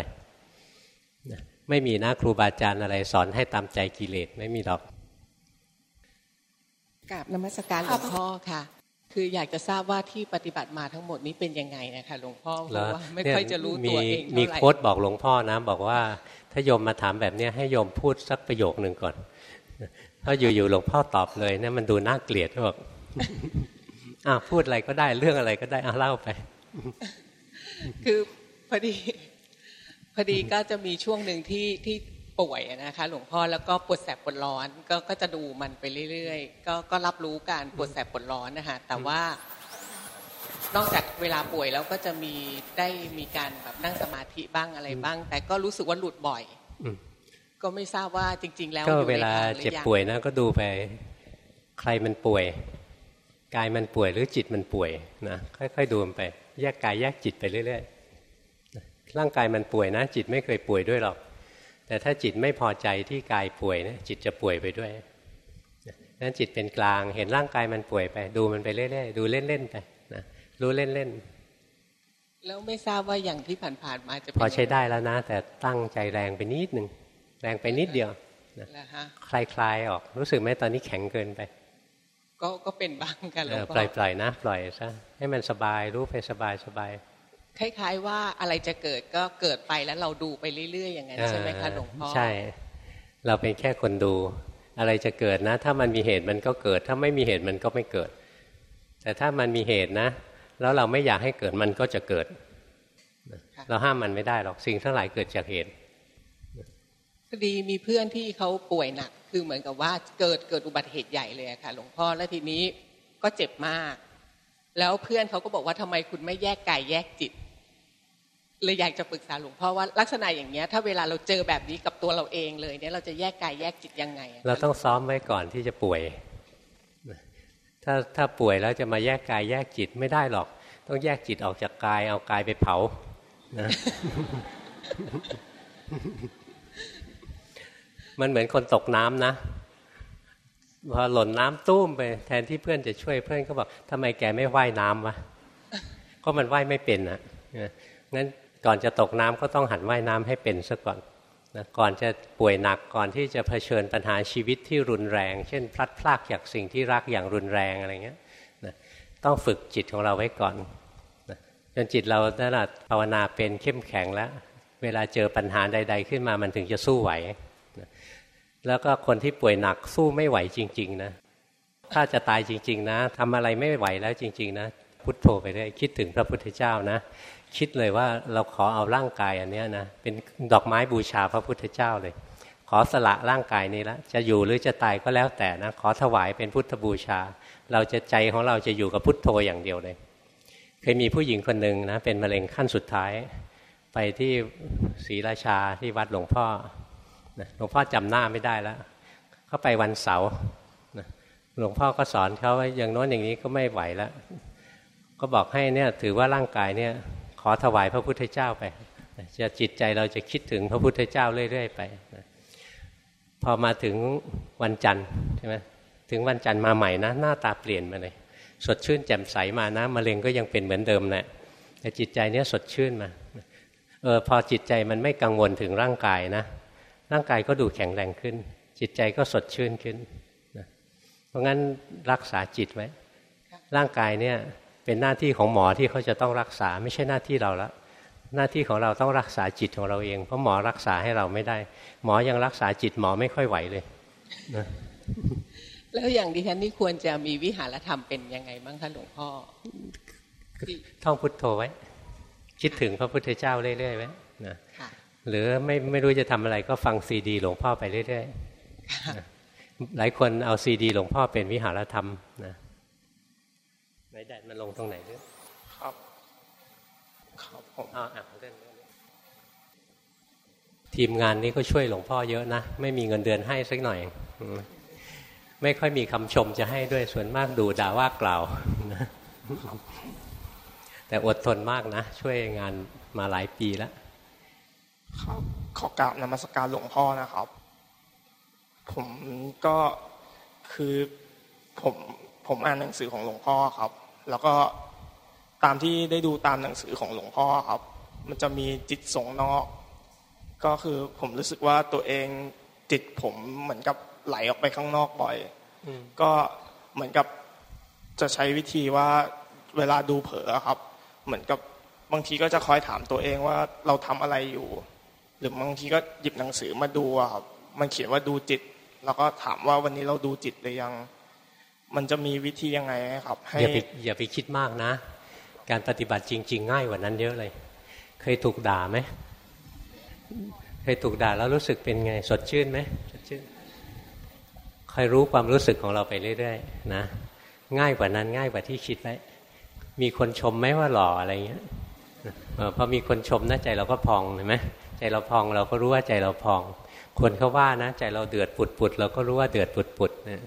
นะไม่มีนะครูบาอาจารย์อะไรสอนให้ตามใจกิเลสไม่มีหรอกกราบนมัสการหลวงพ่อค่ะ คืออยากจะทราบว่าที่ปฏิบัติมาทั้งหมดนี้เป็นยังไงนะคะหลวงพ่อเพราะว่าไม่ค่อยจะรู้ตัวเองมีโค้ดบอกหลวงพ่อนะบอกว่าถ้าโยมมาถามแบบนี้ให้โยมพูดสักประโยคหนึ่งก่อน ถ้าอยู่ๆหลวงพ่อตอบเลยเนี่ยมันดูน่าเกลียดบอกอ่าพูดอะไรก็ได้เรื่องอะไรก็ได้อ่าเล่าไป คือพอดีพอดีก็จะมีช่วงหนึ่งที่ที่ป่วยนะคะ หลวงพ่อแล้วก็ปวดแสบปวดร้อนก็ก็จะดูมันไปเรื่อยๆ ก็ก็รับรู้การปวดแสบปวดร้อนนะคะแต่ว่านอกจากเวลาป่วยแล้วก็จะมีได้มีการแบบนั่งสมาธิบ้างอะไรบ้าง แต่ก็รู้สึกว่าหลุดบ่อย ก็ไม่ทราบว่าจริง ๆ แล้วก็เวลาเจ็บป่วยนะก็ดูไปใครมันป่วย กายมันป่วยหรือจิตมันป่วยนะค่อยๆดูมันไป แยกกายแยกจิตไปเรื่อยๆร่างกายมันป่วยนะ จิตไม่เคยป่วยด้วยหรอก แต่ถ้าจิตไม่พอใจที่กายป่วยนะจิตจะป่วยไปด้วยนั้นจิตเป็นกลางเห็นร่างกายมันป่วยไป ดูมันไปเรื่อยๆดูเล่นๆไปนะรู้เล่นๆแล้วไม่ทราบว่าอย่างที่ผ่านๆมาจะพอใช้ได้แล้วนะ แต่ตั้งใจแรงไปนิดหนึ่ง แรงไปนิดเดียวนะคลายๆออกรู้สึกไหมตอนนี้แข็งเกินไป ก็ก็เป็นบ้างกันแล้วปล่อยปล่อยนะ ปล่อยซะให้มันสบายรู้ไปสบายสบายคล้ายๆว่าอะไรจะเกิดก็เกิดไปแล้วเราดูไปเรื่อย ๆ อย่างนั้นใช่ไหมคะหลวงพ่อใช่ เราเป็นแค่คนดู อะไรจะเกิดนะ ถ้ามันมีเหตุมันก็เกิด ถ้าไม่มีเหตุมันก็ไม่เกิด แต่ถ้ามันมีเหตุนะ แล้วเราไม่อยากให้เกิดมันก็จะเกิด เราห้ามมันไม่ได้หรอกสิ่งทั้งหลายเกิดจากเหตุ พอดีมีเพื่อนที่เขาป่วยหนัก คือเหมือนกับว่าเกิดเกิดอุบัติเหตุใหญ่เลยค่ะหลวงพ่อแล้วทีนี้ก็เจ็บมาก แล้วเพื่อนเขาก็บอกว่าทำไมคุณไม่แยกกายแยกจิตเลยอยากจะปรึกษาหลวงพ่อว่าลักษณะอย่างเนี้ยถ้าเวลาเราเจอแบบนี้กับตัวเราเองเลยเนี่ยเราจะแยกกายแยกจิตยังไง เราต้องซ้อมไว้ก่อนที่จะป่วย ถ้าถ้าป่วยแล้วจะมาแยกกายแยกจิตไม่ได้หรอก ต้องแยกจิตออกจากกายเอากายไปเผานะ มันเหมือนคนตกน้ำนะพอหล่นน้ำตุ้มไปแทนที่เพื่อนจะช่วยเพื่อนก็บอกทำไมแกไม่ว่ายน้ำวะก็มันว่ายไม่เป็นนะงั้นก่อนจะตกน้ำก็ต้องหัดว่ายน้ำให้เป็นซะก่อนนะก่อนจะป่วยหนักก่อนที่จะเผชิญปัญหาชีวิตที่รุนแรง เช่น พลัดพรากจากสิ่งที่รักอย่างรุนแรงอะไรเงี้ยนะต้องฝึกจิตของเราไว้ก่อนนะจนจิตเรานั่นแหะภาวนาเป็นเข้มแข็งแล้ว เวลาเจอปัญหาใด ๆ ขึ้นมามันถึงจะสู้ไหว แล้วก็คนที่ป่วยหนักสู้ไม่ไหวจริง ๆ นะ ถ้าจะตายจริง ๆ นะทำอะไรไม่ไหวแล้วจริง ๆ นะ พุทโธไปได้คิดถึงพระพุทธเจ้านะ คิดเลยว่าเราขอเอาร่างกายอันนี้นะ เป็นดอกไม้บูชาพระพุทธเจ้าเลย ขอสละร่างกายนี้ละ จะอยู่หรือจะตายก็แล้วแต่นะ ขอถวายเป็นพุทธบูชา เราจะใจของเราจะอยู่กับพุทโธอย่างเดียวเลยเคยมีผู้หญิงคนหนึ่งนะเป็นมะเร็งขั้นสุดท้าย ไปที่ศรีราชาที่วัดหลวงพ่อ หลวงพ่อจำหน้าไม่ได้แล้วเขาไปวันเสาร์หลวงพ่อก็สอนเขาว่าอย่างโน้นอย่างนี้ก็ไม่ไหวแล้วก็บอกให้เนี่ยถือว่าร่างกายเนี่ยขอถวายพระพุทธเจ้าไปจะจิตใจเราจะคิดถึงพระพุทธเจ้าเรื่อย ๆ ไปพอมาถึงวันจันทร์ใช่ไหมถึงวันจันทร์มาใหม่นะหน้าตาเปลี่ยนมาเลยสดชื่นแจ่มใสมานะมะเร็งก็ยังเป็นเหมือนเดิมแหละแต่จิตใจเนี้ยสดชื่นมาเออพอจิตใจมันไม่กังวลถึงร่างกายนะ ร่างกายก็ดูแข็งแรงขึ้น จิตใจก็สดชื่นขึ้นนะเพราะงั้นรักษาจิตไว้ร่างกายเนี่ยเป็นหน้าที่ของหมอที่เขาจะต้องรักษาไม่ใช่หน้าที่เราละหน้าที่ของเราต้องรักษาจิตของเราเอง เพราะหมอรักษาให้เราไม่ได้ หมอยังรักษาจิตหมอไม่ค่อยไหวเลยนะแล้วอย่างดิฉันนี่ควรจะมีวิหารธรรมเป็นยังไงบ้างคะหลวงพ่อท่องพุทโธไว้ คิดถึงพระพุทธเจ้าเรื่อยๆไว้นะ หรือไม่ไม่รู้จะทำอะไรก็ฟังซีดี หลวงพ่อไปเรื่อยๆ หลายคนเอาซีดี หลวงพ่อเป็นวิหารธรรมนะไหนแดดมันลงตรงไหนด้วยครับครับผมอ่าอะเรื่องทีมงานนี้ก็ช่วยหลวงพ่อเยอะนะ ไม่มีเงินเดือนให้สักหน่อย ไม่ค่อยมีคำชมจะให้ด้วยส่วนมากดูด่าว่ากล่าว แต่อดทนมากนะ ช่วยงานมาหลายปีแล้ว ครับขอกราบนมัสการหลวงพ่อนะครับ ผมก็คือผมผมอ่านหนังสือของหลวงพ่อครับ แล้วก็ตามที่ได้ดูตามหนังสือของหลวงพ่อครับ มันจะมีจิตส่งนอก ก็คือผมรู้สึกว่าตัวเองจิตผมเหมือนกับไหลออกไปข้างนอกบ่อยก็เหมือนกับจะใช้วิธีว่าเวลาดูเผลอครับ เหมือนกับบางทีก็จะคอยถามตัวเองว่าเราทำอะไรอยู่ หรือบางทีก็หยิบหนังสือมาดูครับมันเขียนว่าดูจิต แล้วก็ถามว่าวันนี้เราดูจิตหรือยัง มันจะมีวิธียังไงครับ ให้อย่าไปอย่าไปคิดมากนะ การปฏิบัติจริง ๆ ง่ายกว่านั้นเยอะเลย เคยถูกด่าไหมเคยถูกด่าแล้วรู้สึกเป็นไง สดชื่นไหมสดชื่นคอยรู้ความรู้สึกของเราไปเรื่อยๆนะง่ายกว่านั้นง่ายกว่าที่คิดไว้มีคนชมไหมว่าหล่ออะไรเงี้ยพอมีคนชมนะใจเราก็พองเห็นไหม ใจเราพองเราก็รู้ว่าใจเราพอง คนเขาว่านะ ใจเราเดือดปุดปุดเราก็รู้ว่าเดือดปุดปุดนะ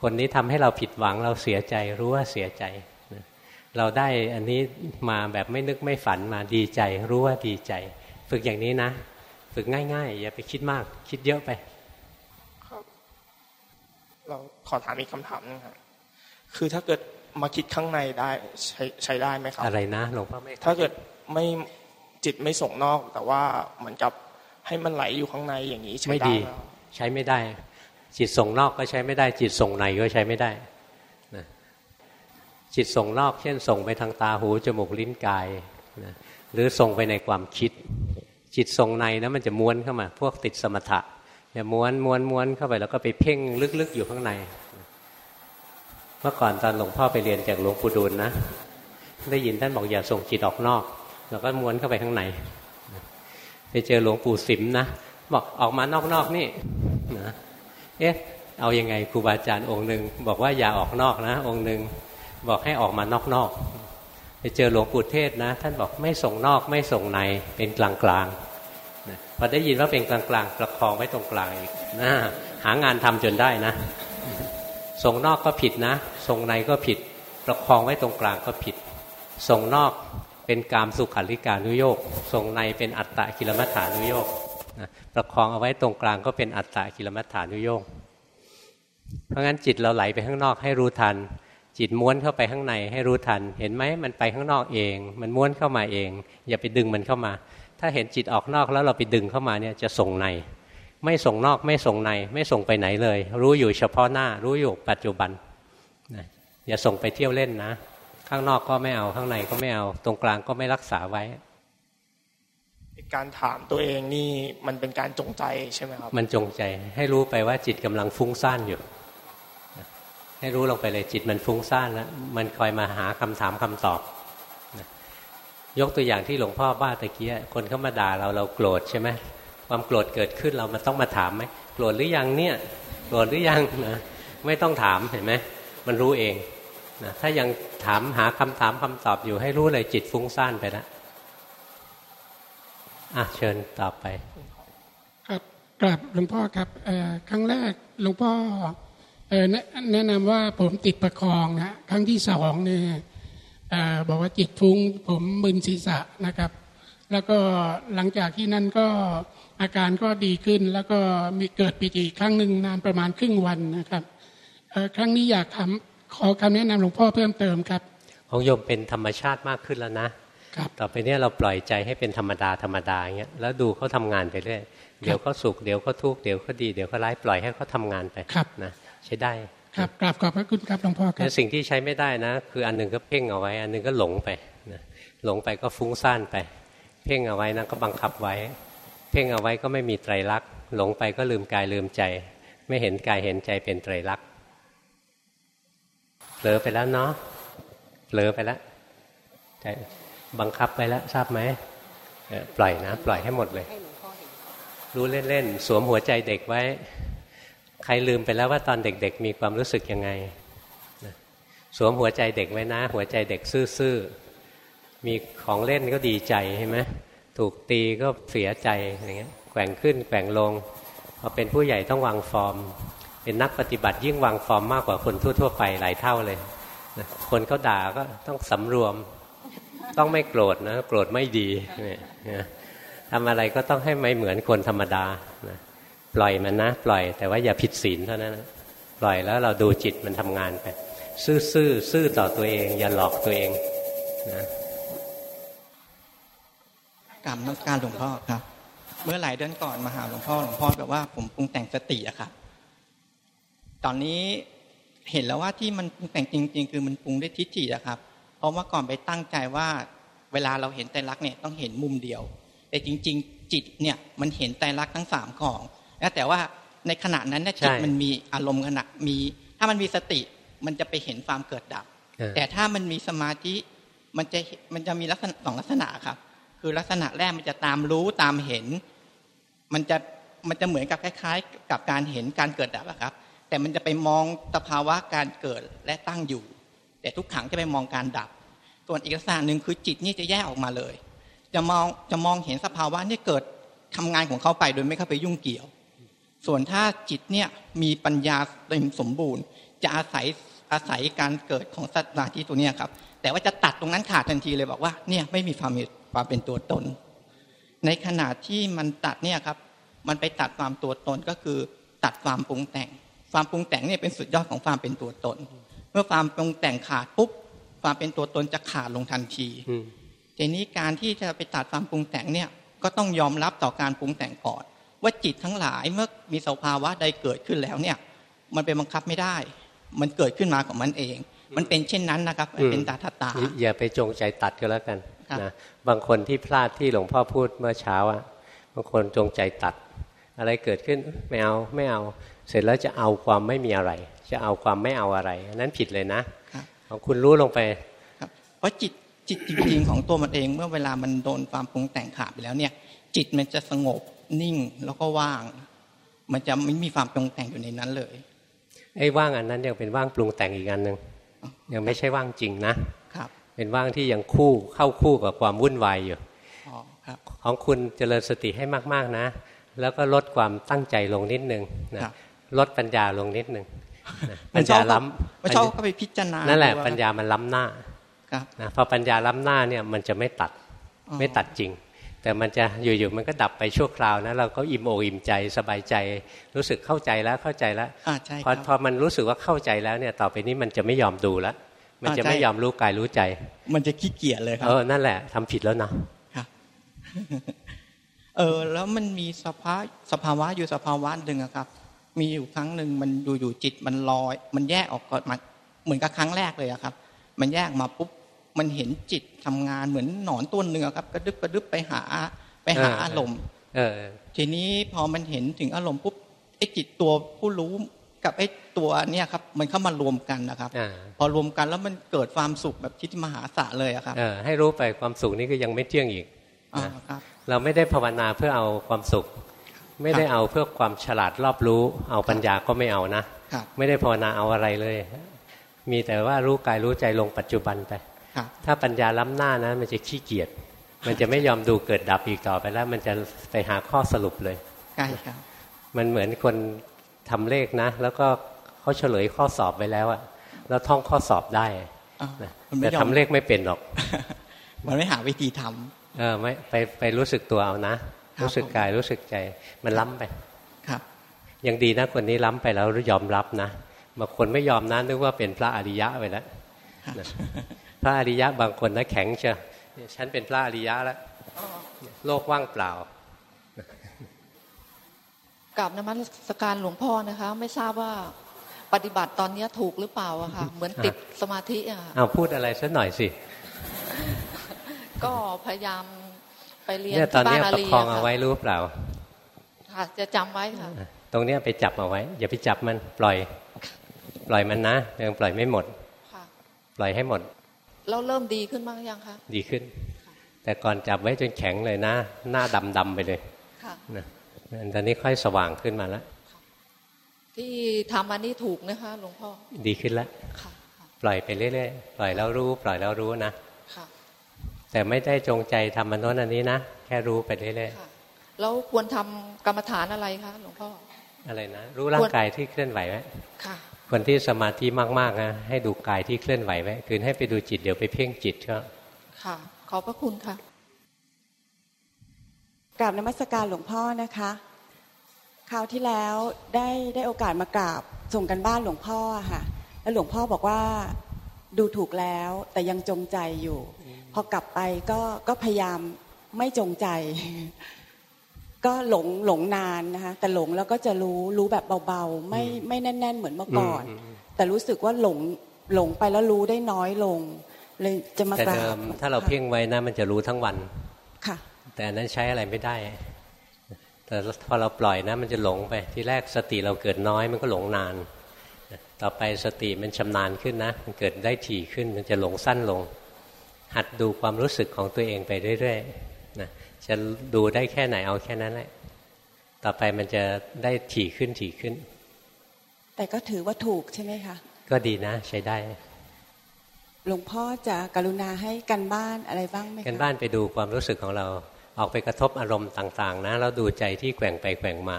คนนี้ทำให้เราผิดหวังเราเสียใจรู้ว่าเสียใจนะเราได้อันนี้มาแบบไม่นึกไม่ฝันมาดีใจ รู้ว่าดีใจ ฝึกอย่างนี้นะ ฝึกง่ายๆ อย่าไปคิดมาก คิดเยอะไปครับ เราขอถามอีกคำถามนึงครับคือถ้าเกิดมาคิดข้างในได้ใช้ใช้ได้ไหมครับ อะไรนะหลวงพ่อไม่ถ้าเกิดไม่ จิตไม่ส่งนอก แต่ว่าเหมือนกับให้มันไหลอยู่ข้างในอย่างนี้ใช้ไม่ได้ดีไหมครับใช้ไม่ได้ จิตส่งนอกก็ใช้ไม่ได้ จิตส่งในก็ใช้ไม่ได้นะจิตส่งนอก เช่น ส่งไปทางตาหูจมูกลิ้นกายนะหรือส่งไปในความคิด จิตส่งในนะมันจะม้วนเข้ามา พวกติดสมถะจะม้วนม้วนม้วนเข้าไปแล้วก็ไปเพ่งลึกๆอยู่ข้างใน เมื่อก่อนตอนหลวงพ่อไปเรียนจากหลวงปู่ดูลนะได้ยินท่านบอกอย่าส่งจิตออกนอก แล้วก็ม้วนเข้าไปข้างในไปเจอหลวงปู่สิมนะบอกออกมานอกๆนี่นะเอ๊ะเอาอยัางไงครูบาอาจารย์องค์หนึ่งบอกว่าอย่าออกนอกนะ องค์หนึ่งบอกให้ออกมานอกๆไปเจอหลวงปู่เทศนะ ท่านบอกไม่ส่งนอกไม่ส่งในเป็นกลางๆนะพอได้ยินว่าเป็นกลางๆประคองไว้ตรงกลางอีกนะหางานทำจนได้นะ ส่งนอกก็ผิดนะ ส่งในก็ผิด ประคองไว้ตรงกลางก็ผิด ส่งนอก เป็นกามสุขันลิกานุโยกส่งในเป็นอัตตะกิลมัฏฐานุโยกนะประคองเอาไว้ตรงกลางก็เป็นอัตตะกิลมัฏฐานุโยกเพราะงั้นจิตเราไหลไปข้างนอกให้รู้ทัน จิตม้วนเข้าไปข้างในให้รู้ทัน เห็นไหมมันไปข้างนอกเอง มันม้วนเข้ามาเอง อย่าไปดึงมันเข้ามา ถ้าเห็นจิตออกนอกแล้วเราไปดึงเข้ามาเนี่ยจะส่งใน ไม่ส่งนอกไม่ส่งใน ไม่ส่งไปไหนเลย รู้อยู่เฉพาะหน้า รู้อยู่ปัจจุบันนะอย่าส่งไปเที่ยวเล่นนะ ข้างนอกก็ไม่เอาข้างในก็ไม่เอา ตรงกลางก็ไม่รักษาไว้การถามตัวเองนี่มันเป็นการจงใจใช่ไหมครับ มันจงใจให้รู้ไปว่าจิตกำลังฟุ้งซ่านอยู่ ให้รู้ลงไปเลยจิตมันฟุ้งซ่านแล้วมันคอยมาหาคำถามคำตอบ ยกตัวอย่างที่หลวงพ่อบ้าตะกี้คนเข้ามาด่าเราเราโกรธใช่ไหมความโกรธเกิดขึ้นเรามันต้องมาถามไหมโกรธหรือยังเนี่ยโกรธหรือยังนะไม่ต้องถามเห็นไหมมันรู้เอง นะถ้ายังถามหาคำถามคำตอบอยู่ให้รู้เลยจิตฟุ้งซ่านไปแล้วอะเชิญต่อไป ครับกราบหลวงพ่อครับครั้งแรกหลวงพ่อแนะนำว่าผมติดประคองนะครั้งที่สองเนี่ยบอกว่าจิตฟุ้งผมมึนศีรษะนะครับ แล้วก็หลังจากที่นั่นก็อาการก็ดีขึ้น แล้วก็มีเกิดปีติครั้งหนึ่งนานประมาณครึ่งวันนะครับครั้งนี้อยากทำ ขอคำแนะนำหลวงพ่อเพิ่มเติมครับ ของโยมเป็นธรรมชาติมากขึ้นแล้วนะครับต่อไปเนี้ยเราปล่อยใจให้เป็นธรรมดาธรรมดาอย่างเงี้ยแล้วดูเขาทางานไปเรื่อยเดี๋ยวเขาสุขเดี๋ยวเขาทุกข์เดี๋ยวเขาดีเดี๋ยวเขาร้ายปล่อยให้เขาทางานไปครับนะใช้ได้ครับกราบขอบพระคุณครับหลวงพ่อครับแต่สิ่งที่ใช้ไม่ได้นะ คืออันหนึ่งก็เพ่งเอาไว้ อันหนึ่งก็หลงไปนะหลงไปก็ฟุ้งซ่านไป เพ่งเอาไว้นะก็บังคับไว้ เพ่งเอาไว้ก็ไม่มีไตรลักษณ์หลงไปก็ลืมกายลืมใจ ไม่เห็นกายเห็นใจเป็นไตรลักษณ์ เผลอไปแล้วเนาะเผลอไปแล้วใจบังคับไปแล้วทราบไหมปล่อยนะ ปล่อยให้หมดเลย รู้เล่นๆสวมหัวใจเด็กไว้ ใครลืมไปแล้วว่าตอนเด็ก ๆ มีความรู้สึกยังไงสวมหัวใจเด็กไว้นะ หัวใจเด็กซื่อๆมีของเล่นก็ดีใจใช่ไหมถูกตีก็เสียใจอย่างเงี้ยแกว่งขึ้นแกว่งลงพอเป็นผู้ใหญ่ต้องวางฟอร์ม เป็นนักปฏิบัติยิ่งวางฟอร์มมากกว่าคนทั่ว ๆ ไปหลายเท่าเลยคนเขาด่าก็ต้องสำรวม ต้องไม่โกรธนะโกรธไม่ดีเนี่ยทำอะไรก็ต้องให้ไม่เหมือนคนธรรมดานะปล่อยมันนะ ปล่อยแต่ว่าอย่าผิดศีลเท่านั้นนะปล่อยแล้วเราดูจิตมันทำงานไปซื่อซื่อซื่อต่อตัวเอง อย่าหลอกตัวเองนะกรรมนักการหลวงพ่อครับ เมื่อหลายเดือนก่อนมาหาหลวงพ่อหลวงพ่อแบบว่าผมปรุงแต่งสติอะครับ ตอนนี้เห็นแล้วว่าที่มันปรุงแต่งจริง ๆ คือมันปรุงด้วยทิฏฐิอะครับ เพราะว่าก่อนไปตั้งใจว่าเวลาเราเห็นแต่รักเนี่ยต้องเห็นมุมเดียว แต่จริง ๆ จิตเนี่ยมันเห็นแต่รักทั้งสามของแล้วแต่ว่าในขณะนั้นเนี่ยจิตมันมีอารมณ์ขณะมี ถ้ามันมีสติมันจะไปเห็นความเกิดดับ แต่ถ้ามันมีสมาธิมันจะมันจะมีลักษณะสองลักษณะครับ คือลักษณะแรกมันจะตามรู้ตามเห็น มันจะมันจะเหมือนกับคล้าย ๆ กับการเห็นการเกิดดับอะครับ แต่มันจะไปมองสภาวะการเกิดและตั้งอยู่ แต่ทุกขังจะไปมองการดับ ส่วนอีกลักษณะหนึ่งคือจิตนี่จะแยกออกมาเลย จะมองจะมองเห็นสภาวะนี่เกิดทำงานของเขาไปโดยไม่เข้าไปยุ่งเกี่ยว ส่วนถ้าจิตเนี่ยมีปัญญาเต็มสมบูรณ์ จะอาศัยอาศัยการเกิดของสัตว์ที่ตัวนี้ครับ แต่ว่าจะตัดตรงนั้นขาดทันทีเลยบอกว่าเนี่ยไม่มีความความเป็นตัวตน ในขณะที่มันตัดเนี่ยครับ มันไปตัดความตัวตนก็คือตัดความปรุงแต่ง ความปรุงแต่งเนี่ยเป็นสุดยอดของความเป็นตัวตน เมื่อความปรุงแต่งขาดปุ๊บความเป็นตัวตนจะขาดลงทันทีทีนี้การที่จะไปตัดความปรุงแต่งเนี่ยก็ต้องยอมรับต่อการปรุงแต่งก่อนว่าจิตทั้งหลายเมื่อมีสภาวะใดเกิดขึ้นแล้วเนี่ย มันเป็นบังคับไม่ได้ มันเกิดขึ้นมาของมันเอง มันเป็นเช่นนั้นนะครับเป็นตาตาตาอย่าไปจงใจตัดก็แล้วกันนะบางคนที่พลาดที่หลวงพ่อพูดเมื่อเช้าอะบางคนจงใจตัด อะไรเกิดขึ้นไม่เอาไม่เอา เสร็จแล้วจะเอาความไม่มีอะไร จะเอาความไม่เอาอะไร นั้นผิดเลยนะของคุณรู้ลงไปเพราะจิตจิตจริงๆของตัวมันเอง เมื่อเวลามันโดนความปรุงแต่งขาดไปแล้วเนี่ย จิตมันจะสงบนิ่งแล้วก็ว่าง มันจะไม่มีความปรุงแต่งอยู่ในนั้นเลยไอ้ว่างอันนั้นยังเป็นว่างปรุงแต่งอีกอันหนึ่งยังไม่ใช่ว่างจริงนะครับเป็นว่างที่ยังคู่เข้าคู่กับความวุ่นวายอยู่ของคุณเจริญสติให้มากๆนะ แล้วก็ลดความตั้งใจลงนิดนึงนะ ลดปัญญาลงนิดนึงปัญญาล้ำไม่ชอบก็ไปพิจารณา นั่นแหละปัญญามันล้ำหน้านะพอปัญญาล้ำหน้าเนี่ยมันจะไม่ตัดไม่ตัดจริง แต่มันจะอยู่ๆมันก็ดับไปชั่วคราวนะเราก็อิ่มโออิ่มใจสบายใจ รู้สึกเข้าใจแล้วเข้าใจแล้วพอพอมันรู้สึกว่าเข้าใจแล้วเนี่ยต่อไปนี้มันจะไม่ยอมดูแล้วมันจะไม่ยอมรู้กายรู้ใจ มันจะขี้เกียจเลยครับเออนั่นแหละทำผิดแล้วนะเออแล้วมันมีสภาสภาวะอยู่สภาวะหนึ่งครับ มีอยู่ครั้งหนึ่งมันอยู่อยู่จิตมันลอย มันแยกออกก่อนมาเหมือนกับครั้งแรกเลยครับ มันแยกมาปุ๊บมันเห็นจิตทำงานเหมือนหนอนตัวเนื้อครับ กระดึบกระดึบไปหาไปหาอารมณ์ทีนี้พอมันเห็นถึงอารมณ์ปุ๊บไอ้จิตตัวผู้รู้กับไอ้ตัวเนี่ยครับ มันเข้ามารวมกันนะครับพอรวมกันแล้วมันเกิดความสุขแบบที่มหาศาลเลยครับให้รู้ไปความสุขนี้ก็ยังไม่เที่ยงอีกเราไม่ได้ภาวนาเพื่อเอาความสุข ไม่ได้เอาเพื่อความฉลาดรอบรู้ เอาปัญญาก็ไม่เอานะ ไม่ได้ภาวนาเอาอะไรเลย มีแต่ว่ารู้กายรู้ใจลงปัจจุบันไป ถ้าปัญญาล้ำหน้านะ มันจะขี้เกียจ มันจะไม่ยอมดูเกิดดับอีกต่อไปแล้ว มันจะไปหาข้อสรุปเลยใช่ครับ มันเหมือนคนทำเลขนะ แล้วก็เขาเฉลยข้อสอบไปแล้วอะแล้วท่องข้อสอบได้แต่ทำเลขไม่เป็นหรอก มันไม่หาวิธีทำเออไม่ไปไปรู้สึกตัวเอานะ รู้สึกกายรู้สึกใจมันล้ำไปครับยังดีนะคนนี้ล้ำไปแล้วยอมรับนะบางคนไม่ยอมนะนึกว่าเป็นพระอริยะไปแล้วพระอริยะบางคนนะแข็งเชียวฉันเป็นพระอริยะแล้วโลกว่างเปล่ากับนมัสการหลวงพ่อนะคะ ไม่ทราบว่าปฏิบัติตอนนี้ถูกหรือเปล่าอะค่ะ เหมือนติดสมาธิอะเอาพูดอะไรสักหน่อยสิ ก็พยายาม ไปเรียนที่บ้านอาลีประคองเอาไว้รู้เปล่า ค่ะ จะจำไว้ค่ะ ตรงนี้ไปจับเอาไว้ อย่าไปจับมันปล่อย ปล่อยมันนะยังปล่อยไม่หมดปล่อยให้หมด เราเริ่มดีขึ้นบ้างยังคะดีขึ้น แต่ก่อนจับไว้จนแข็งเลยนะ หน้าดำดำไปเลยค่ะตอนนี้ค่อยสว่างขึ้นมาแล้วที่ทำอันนี้ถูกนะคะหลวงพ่อ ดีขึ้นแล้วปล่อยไปเรื่อยๆ ปล่อยแล้วรู้ ปล่อยแล้วรู้นะ แต่ไม่ได้จงใจทำมันโน้นอันนี้นะ แค่รู้ไปเรื่อยๆแล้วควรทำกรรมฐานอะไรคะหลวงพ่ออะไรนะ รู้ร่างกายที่เคลื่อนไหวไหมคนที่สมาธิมากๆนะให้ดูกายที่เคลื่อนไหวไว้คืนให้ไปดูจิตเดี๋ยวไปเพ่งจิตก็ค่ะ ขอบพระคุณค่ะกราบนมัสการหลวงพ่อนะคะ คราวที่แล้วได้ได้โอกาสมากราบส่งกันบ้านหลวงพ่อค่ะ แล้วหลวงพ่อบอกว่า ดูถูกแล้วแต่ยังจงใจอยู่ พอกลับไปก็ก็พยายามไม่จงใจ ก็หลงหลงนานนะคะแต่หลงแล้วก็จะรู้รู้แบบเบาๆ ไม่ไม่แน่น ๆ เหมือนเมื่อก่อน แต่รู้สึกว่าหลงหลงไปแล้วรู้ได้น้อยลง เลยจะมากราบถ้าเราเพ่งไว้นะมันจะรู้ทั้งวันค่ะ แต่อันนั้นใช้อะไรไม่ได้ แต่พอเราปล่อยนะ มันจะหลงไปที่แรกสติเราเกิดน้อยมันก็หลงนาน ต่อไปสติมันชำนาญขึ้นนะ มันเกิดได้ถี่ขึ้นมันจะหลงสั้นลง หัดดูความรู้สึกของตัวเองไปเรื่อยๆนะจะดูได้แค่ไหนเอาแค่นั้นแหละต่อไปมันจะได้ถี่ขึ้นถี่ขึ้น แต่ก็ถือว่าถูกใช่ไหมคะ ก็ดีนะใช้ได้ หลวงพ่อจะกรุณาให้กันบ้านอะไรบ้างไหมคะกันบ้านไปดูความรู้สึกของเรา ออกไปกระทบอารมณ์ต่าง ๆ นะแล้วดูใจที่แกว่งไปแกว่งมา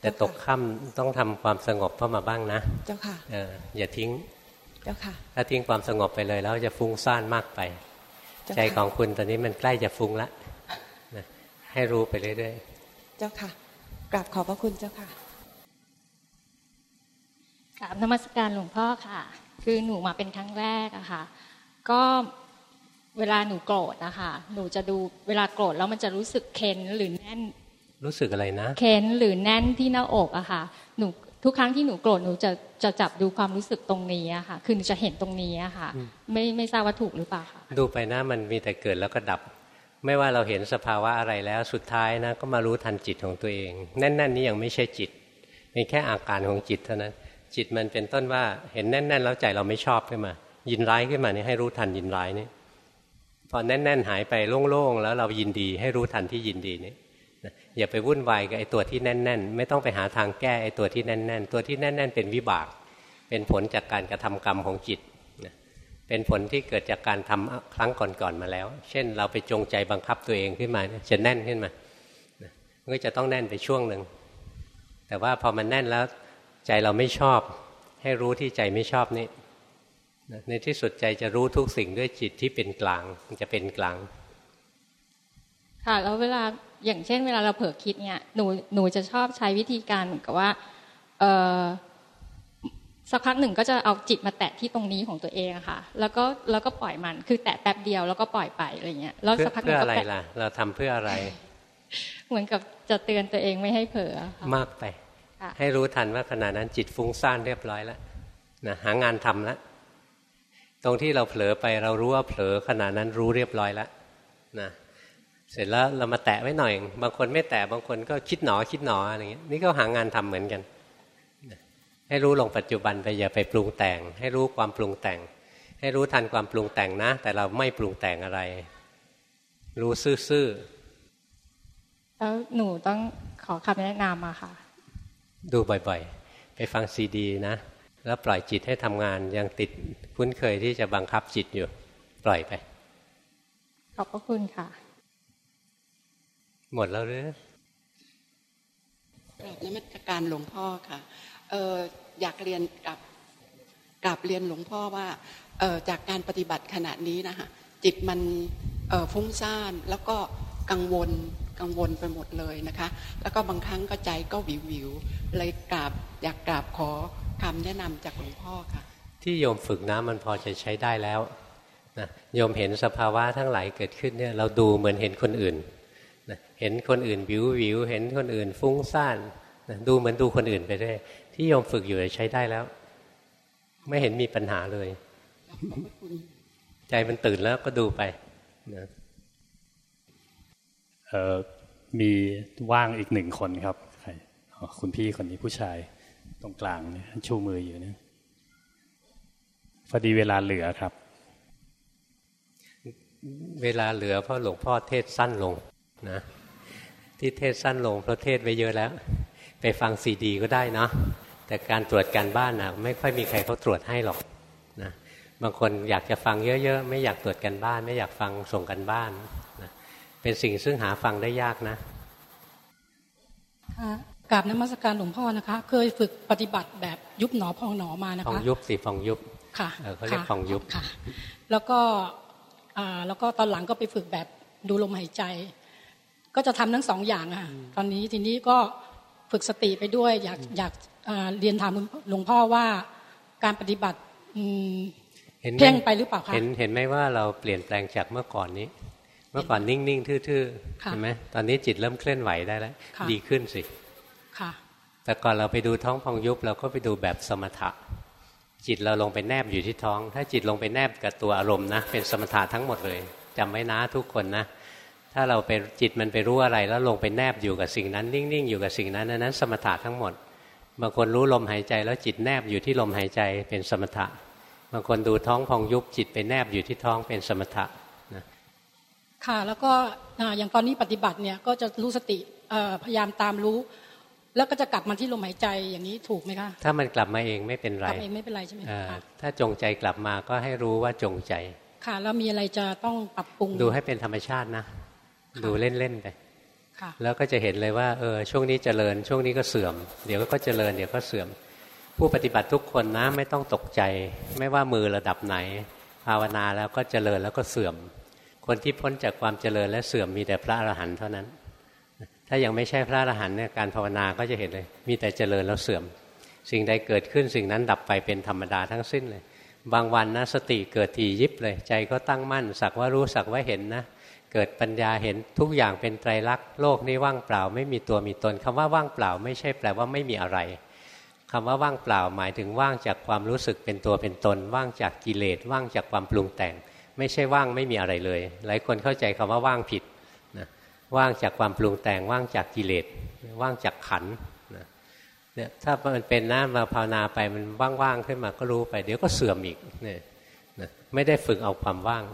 แต่ตกค่ำต้องทำความสงบเข้ามาบ้างนะ เจ้าค่ะเอออย่าทิ้ง เจ้าค่ะ ถ้าทิ้งความสงบไปเลยแล้วจะฟุ้งซ่านมากไปเจ้าค่ะใจของคุณตอนนี้มันใกล้จะฟุ้งละนะให้รู้ไปเรื่อยเจ้าค่ะ กราบขอบพระคุณเจ้าค่ะ กราบนมัสการหลวงพ่อค่ะ คือหนูมาเป็นครั้งแรกอะค่ะ ก็เวลาหนูโกรธนะคะ หนูจะดูเวลาโกรธแล้วมันจะรู้สึกเค้นหรือแน่นๆ รู้สึกอะไรนะเค้นหรือแน่นที่หน้าอกอะค่ะหนูทุกครั้งที่หนูโกรธหนูจะจะจับดูความรู้สึกตรงนี้อะค่ะ คือหนูจะเห็นตรงนี้อะค่ะ ไม่ไม่ทราบว่าถูกหรือเปล่าค่ะดูไปนะมันมีแต่เกิดแล้วก็ดับ ไม่ว่าเราเห็นสภาวะอะไรแล้วสุดท้ายนะก็มารู้ทันจิตของตัวเองแน่นๆนี้ยังไม่ใช่จิตเป็นแค่อาการของจิตเท่านั้น จิตมันเป็นต้นว่าเห็นแน่น ๆ แล้วใจเราไม่ชอบขึ้นมา ยินร้ายขึ้นมานี่ให้รู้ทันยินร้ายนี่พอแน่น ๆ หายไปโล่งๆแล้วเรายินดี ให้รู้ทันที่ยินดีนี่นะ อย่าไปวุ่นวายกับไอ้ตัวที่แน่น ๆ ไม่ต้องไปหาทางแก้ไอ้ตัวที่แน่น ๆ ตัวที่แน่น ๆ เป็นวิบาก เป็นผลจากการกระทำกรรมของจิตเป็นผลที่เกิดจากการทำครั้งก่อนๆมาแล้ว เช่น เราไปจงใจบังคับตัวเองขึ้นมาจะแน่นขึ้นมามันก็จะต้องแน่นไปช่วงหนึ่งแต่ว่าพอมันแน่นแล้วใจเราไม่ชอบ ให้รู้ที่ใจไม่ชอบนี่ในที่สุดใจจะรู้ทุกสิ่งด้วยจิตที่เป็นกลางมันจะเป็นกลาง ค่ะแล้วเวลาอย่างเช่น เวลาเราเผลอคิดเนี่ยหนูหนูจะชอบใช้วิธีการเหมือนกับว่าเออสักพักหนึ่งก็จะเอาจิตมาแตะที่ตรงนี้ของตัวเองอะค่ะ แล้วก็แล้วก็ปล่อยมันคือแตะแป๊บเดียวแล้วก็ปล่อยไปอะไรเงี้ยแล้วเพื่อสักพักหเพื่นึ่องก็อะไรแตะล่ะ เราทำเพื่ออะไร เหมือนกับจะเตือนตัวเองไม่ให้เผลอค่ะมากไปค่ะให้รู้ทันว่าขณะนั้นจิตฟุ้งซ่านเรียบร้อยแล้วนะหางานทำแล้วตรงที่เราเผลอไปเรารู้ว่าเผลอขณะนั้นรู้เรียบร้อยแล้วนะ เสร็จแล้วเรามาแตะไว้หน่อย บางคนไม่แตะบางคนก็คิดหนอคิดหนออะไรเงี้ยนี่ก็หางานทำเหมือนกันนะให้รู้ลงปัจจุบันไปอย่าไปปรุงแต่ง ให้รู้ความปรุงแต่ง ให้รู้ทันความปรุงแต่งนะ แต่เราไม่ปรุงแต่งอะไร รู้ซื่อๆแล้วหนูต้องขอคำแนะนำมาค่ะ ดูบ่อยๆ ไปฟังซีดีนะ แล้วปล่อยจิตให้ทำงานยังติดคุ้นเคยที่จะบังคับจิตอยู่ ปล่อยไป ขอบพระคุณค่ะ หมดแล้วหรือกราบนมัสการหลวงพ่อค่ะเอออยากเรียนกับกราบเรียนหลวงพ่อว่าเออจากการปฏิบัติขณะนี้นะคะจิตมันเออฟุ้งซ่านแล้วก็กังวลกังวลไปหมดเลยนะคะ แล้วก็บางครั้งก็ใจก็วิววิวๆเลยกราบอยากกราบขอคำแนะนำจากหลวงพ่อค่ะ ที่โยมฝึกนะมันพอจะใช้ได้แล้วนะโยมเห็นสภาวะทั้งหลายเกิดขึ้นเนี่ยเราดูเหมือนเห็นคนอื่น นะเห็นคนอื่นวิววิวเห็นคนอื่นฟุ้งซ่านนะดูเหมือนดูคนอื่นไปได้ที่โยมฝึกอยู่ใช้ได้แล้ว ไม่เห็นมีปัญหาเลย ใจมันตื่นแล้วก็ดูไปนะเอ่อมีว่างอีกหนึ่งคนครับใครอ๋อคุณพี่คนนี้ผู้ชายตรงกลางเนี่ยชูมืออยู่เนี่ยพอดีเวลาเหลือครับ เวลาเหลือเพราะหลวงพ่อเทศสั้นลง นะที่เทศสั้นลงเพราะเทศไว้เยอะแล้ว ไปฟังซีดีก็ได้เนาะแต่การตรวจการบ้านนะไม่ค่อยมีใครเขาตรวจให้หรอกนะบางคนอยากจะฟังเยอะๆ ไม่อยากตรวจกันบ้าน ไม่อยากฟังส่งกันบ้านนะเป็นสิ่งซึ่งหาฟังได้ยากนะค่ะกราบนมัสการหลวงพ่อนะคะ เคยฝึกปฏิบัติแบบยุบหนอพองหนอมานะฟองคะยุบสิฟองยุบค่ะเออเขาเรียกค่ะฟองยุบค่ะ แล้วก็อ่าแล้วก็ตอนหลังก็ไปฝึกแบบดูลมหายใจ ก็จะทำทั้งสองอย่างอะค่ะตอนนี้ทีนี้ก็ฝึกสติไปด้วย อยากอยากอ่าเรียนถามหลวงพ่อว่าการปฏิบัติอืมเห็นหมเพ่งไปหรือเปล่าคะเห็นเห็นไหมว่าเราเปลี่ยนแปลงจากเมื่อก่อนนี้ เมื่อก่อนนิ่ง ๆ ทื่อๆค่ะเห็นไหมตอนนี้จิตเริ่มเคลื่อนไหวได้แล้วค่ะดีขึ้นสิค่ะแต่ก่อนเราไปดูท้องพองยุบเราก็ไปดูแบบสมถะ จิตเราลงไปแนบอยู่ที่ท้อง ถ้าจิตลงไปแนบกับตัวอารมณ์นะ เป็นสมถะทั้งหมดเลยจำไว้นะทุกคนนะ ถ้าเราไปจิตมันไปรู้อะไร แล้วลงไปแนบอยู่กับสิ่งนั้น นิ่งๆอยู่กับสิ่งนั้นอันนั้น สมถะทั้งหมด บางคนรู้ลมหายใจแล้วจิตแนบอยู่ที่ลมหายใจเป็นสมถะ บางคนดูท้องพองยุบจิตไปแนบอยู่ที่ท้องเป็นสมถะนะค่ะแล้วก็อ่าอย่างตอนนี้ปฏิบัติเนี่ยก็จะรู้สติเอ่อพยายามตามรู้ แล้วก็จะกลับมาที่ลมหายใจอย่างนี้ถูกไหมคะถ้ามันกลับมาเองไม่เป็นไรกลับเองไม่เป็นไรใช่ไหมคะถ้าจงใจกลับมาก็ให้รู้ว่าจงใจ ค่ะแล้วมีอะไรจะต้องปรับปรุงดูให้เป็นธรรมชาตินะ ดูเล่นๆไปค่ะแล้วก็จะเห็นเลยว่าเออช่วงนี้เจริญ ช่วงนี้ก็เสื่อม เดี๋ยวก็เจริญเดี๋ยวก็เสื่อม ผู้ปฏิบัติทุกคนนะไม่ต้องตกใจ ไม่ว่ามือระดับไหน ภาวนาแล้วก็เจริญแล้วก็เสื่อม คนที่พ้นจากความเจริญและเสื่อมมีแต่พระอรหันต์เท่านั้น ถ้ายังไม่ใช่พระอรหันต์เนี่ยการภาวนาก็จะเห็นเลย มีแต่เจริญแล้วเสื่อม สิ่งใดเกิดขึ้นสิ่งนั้นดับไปเป็นธรรมดาทั้งสิ้นเลย บางวันนะสติเกิดทียิบเลย ใจก็ตั้งมั่น สักว่ารู้สักว่าเห็นนะ เกิดปัญญาเห็นทุกอย่างเป็นไตรลักษณ์โลกนี้ว่างเปล่า ไม่มีตัวมีตนคำว่าว่างเปล่า ไม่ใช่แปลว่าไม่มีอะไรคำว่าว่างเปล่าหมายถึงว่างจากความรู้สึกเป็นตัวเป็นตน ว่างจากกิเลสว่างจากความปรุงแต่ง ไม่ใช่ว่างไม่มีอะไรเลย หลายคนเข้าใจคำว่าว่างผิดนะว่างจากความปรุงแต่ง ว่างจากกิเลสว่างจากขันนะเนี่ยถ้ามันเป็นนะมาภาวนาไปมันว่างๆขึ้นมาก็รู้ไป เดี๋ยวก็เสื่อมอีกเนี่ยนะไม่ได้ฝึกเอาความว่าง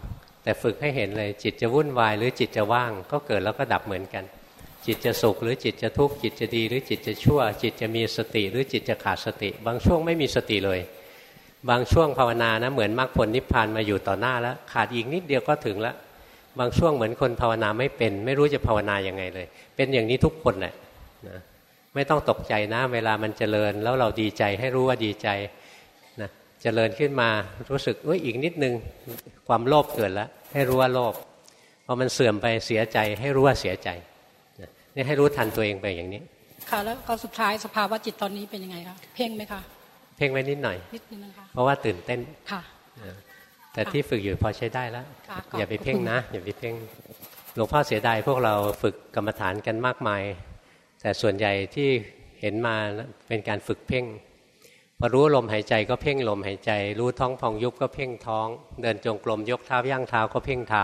แต่ฝึกให้เห็นเลยจิตจะวุ่นวายหรือจิตจะว่าง ก็เกิดแล้วก็ดับเหมือนกัน จิตจะสุขหรือจิตจะทุกข์จิตจะดี หรือจิตจะชั่ว จิตจะมีสติหรือจิตจะขาดสติ บางช่วงไม่มีสติเลย บางช่วงภาวนานะเหมือนมรรคผลนิพพานมาอยู่ต่อหน้าแล้วขาดอีกนิดเดียวก็ถึงแล้วบางช่วงเหมือนคนภาวนาไม่เป็น ไม่รู้จะภาวนายังไงเลย เป็นอย่างนี้ทุกคนแหละนะไม่ต้องตกใจนะเวลามันเจริญ แล้วเราดีใจให้รู้ว่าดีใจ เจริญขึ้นมารู้สึกเอ้ยอีกนิดนึงความโลภเกิดแล้วให้รู้ว่าโลภพอมันเสื่อมไปเสียใจให้รู้ว่าเสียใจนี่ให้รู้ทันตัวเองไปอย่างนี้ ค่ะแล้วก็สุดท้ายสภาวะจิตตอนนี้เป็นยังไงคะเพ่งไหมคะเพ่งไว้นิดหน่อยนิดนึงนะคะเพราะว่าตื่นเต้นค่ะแต่ที่ฝึกอยู่พอใช้ได้แล้วค่ะอย่าไปเพ่งนะ อย่าไปเพ่งหลวงพ่อเสียดายพวกเราฝึกกรรมฐานกันมากมาย แต่ส่วนใหญ่ที่เห็นมาเป็นการฝึกเพ่ง พอรู้ลมหายใจก็เพ่งลมหายใจ รู้ท้องพองยุบก็เพ่งท้อง เดินจงกรมยกเท้าย่างเท้าก็เพ่งเท้า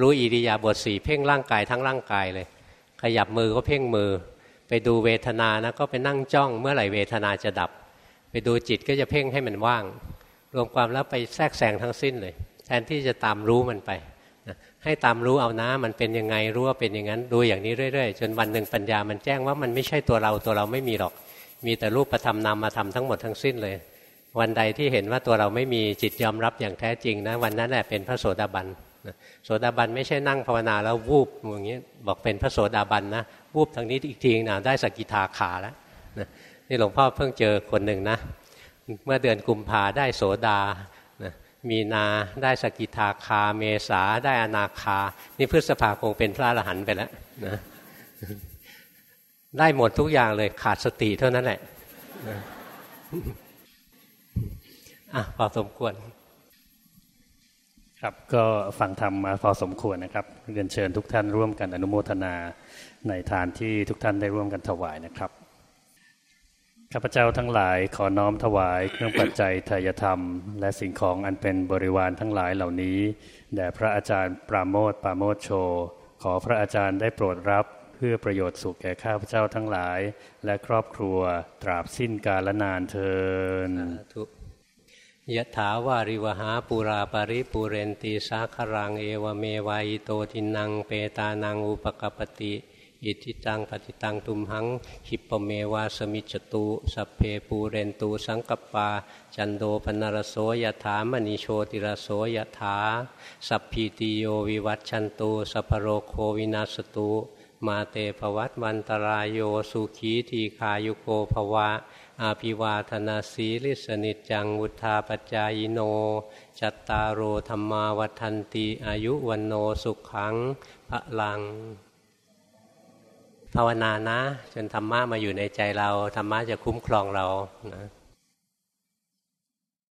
รู้อิริยาบถสี่เพ่งร่างกายทั้งร่างกายเลย ขยับมือก็เพ่งมือ ไปดูเวทนานะก็ไปนั่งจ้องเมื่อไหร่เวทนาจะดับ ไปดูจิตก็จะเพ่งให้มันว่าง รวมความแล้วไปแทรกแซงทั้งสิ้นเลย แทนที่จะตามรู้มันไปให้ตามรู้เอานะ มันเป็นยังไงรู้ว่าเป็นอย่างนั้นดูอย่างนี้เรื่อยๆ จนวันหนึ่งปัญญามันแจ้งว่ามันไม่ใช่ตัวเราตัวเราไม่มีหรอก มีแต่รูปธรรมนามาทำทั้งหมดทั้งสิ้นเลย วันใดที่เห็นว่าตัวเราไม่มีจิตยอมรับอย่างแท้จริงนะวันนั้นแหละเป็นพระโสดาบันโสดาบันไม่ใช่นั่งภาวนาแล้ววูบอย่างนี้บอกเป็นพระโสดาบันนะวูบทางนี้อีกทีนะได้สกิทาขาแล้วนี่หลวงพ่อเพิ่งเจอคนหนึ่งนะ เมื่อเดือนกุมภาได้โสดามีนาได้สกิทาคา เมษาได้อนาคา นี่พฤษภาคงเป็นพระอรหันต์ไปแล้วนะ ได้หมดทุกอย่างเลยขาดสติเท่านั้นแหละอะพอสมควร ครับก็ฟังธรรมมาพอสมควรนะครับเรียนเชิญทุกท่านร่วมกันอนุโมทนาในทานที่ทุกท่านได้ร่วมกันถวายนะครับข้าพเจ้าทั้งหลายขอน้อมถวายเครื่องปัจจัยทายธรรม และสิ่งของอันเป็นบริวารทั้งหลายเหล่านี้แด่พระอาจารย์ปราโมทปราโมทโช ขอพระอาจารย์ได้โปรดรับ เพื่อประโยชน์สุขแก่ข้าพเจ้าทั้งหลาย และครอบครัวตราบสิ้นกาลนานเทินยะถาวาริวหาปุราปริปุเรนตีสาครังเอวเมวายโตทินังเปตานังอุปกปติอิทิตังปฏิตังตุมหังขิปเมวาสมิจตุสัพเพปูเรนตูสังกปา จันโดปนรโสยถามณีโชติรโสยถา สัพพีติโยวิวัตชันตูสัพโรโควินาสตุ มาเตภวัตวันตรายโยสุขีทีคายุโกภวะ อาภิวาธนาสีลิสนิจังวุธาปจายโน จัตตารโอธรรมาวัฒนติอายุวันโนสุขังพระลัง ภาวนานะ จนธรรมะมาอยู่ในใจเรา ธรรมะจะคุ้มครองเรานะ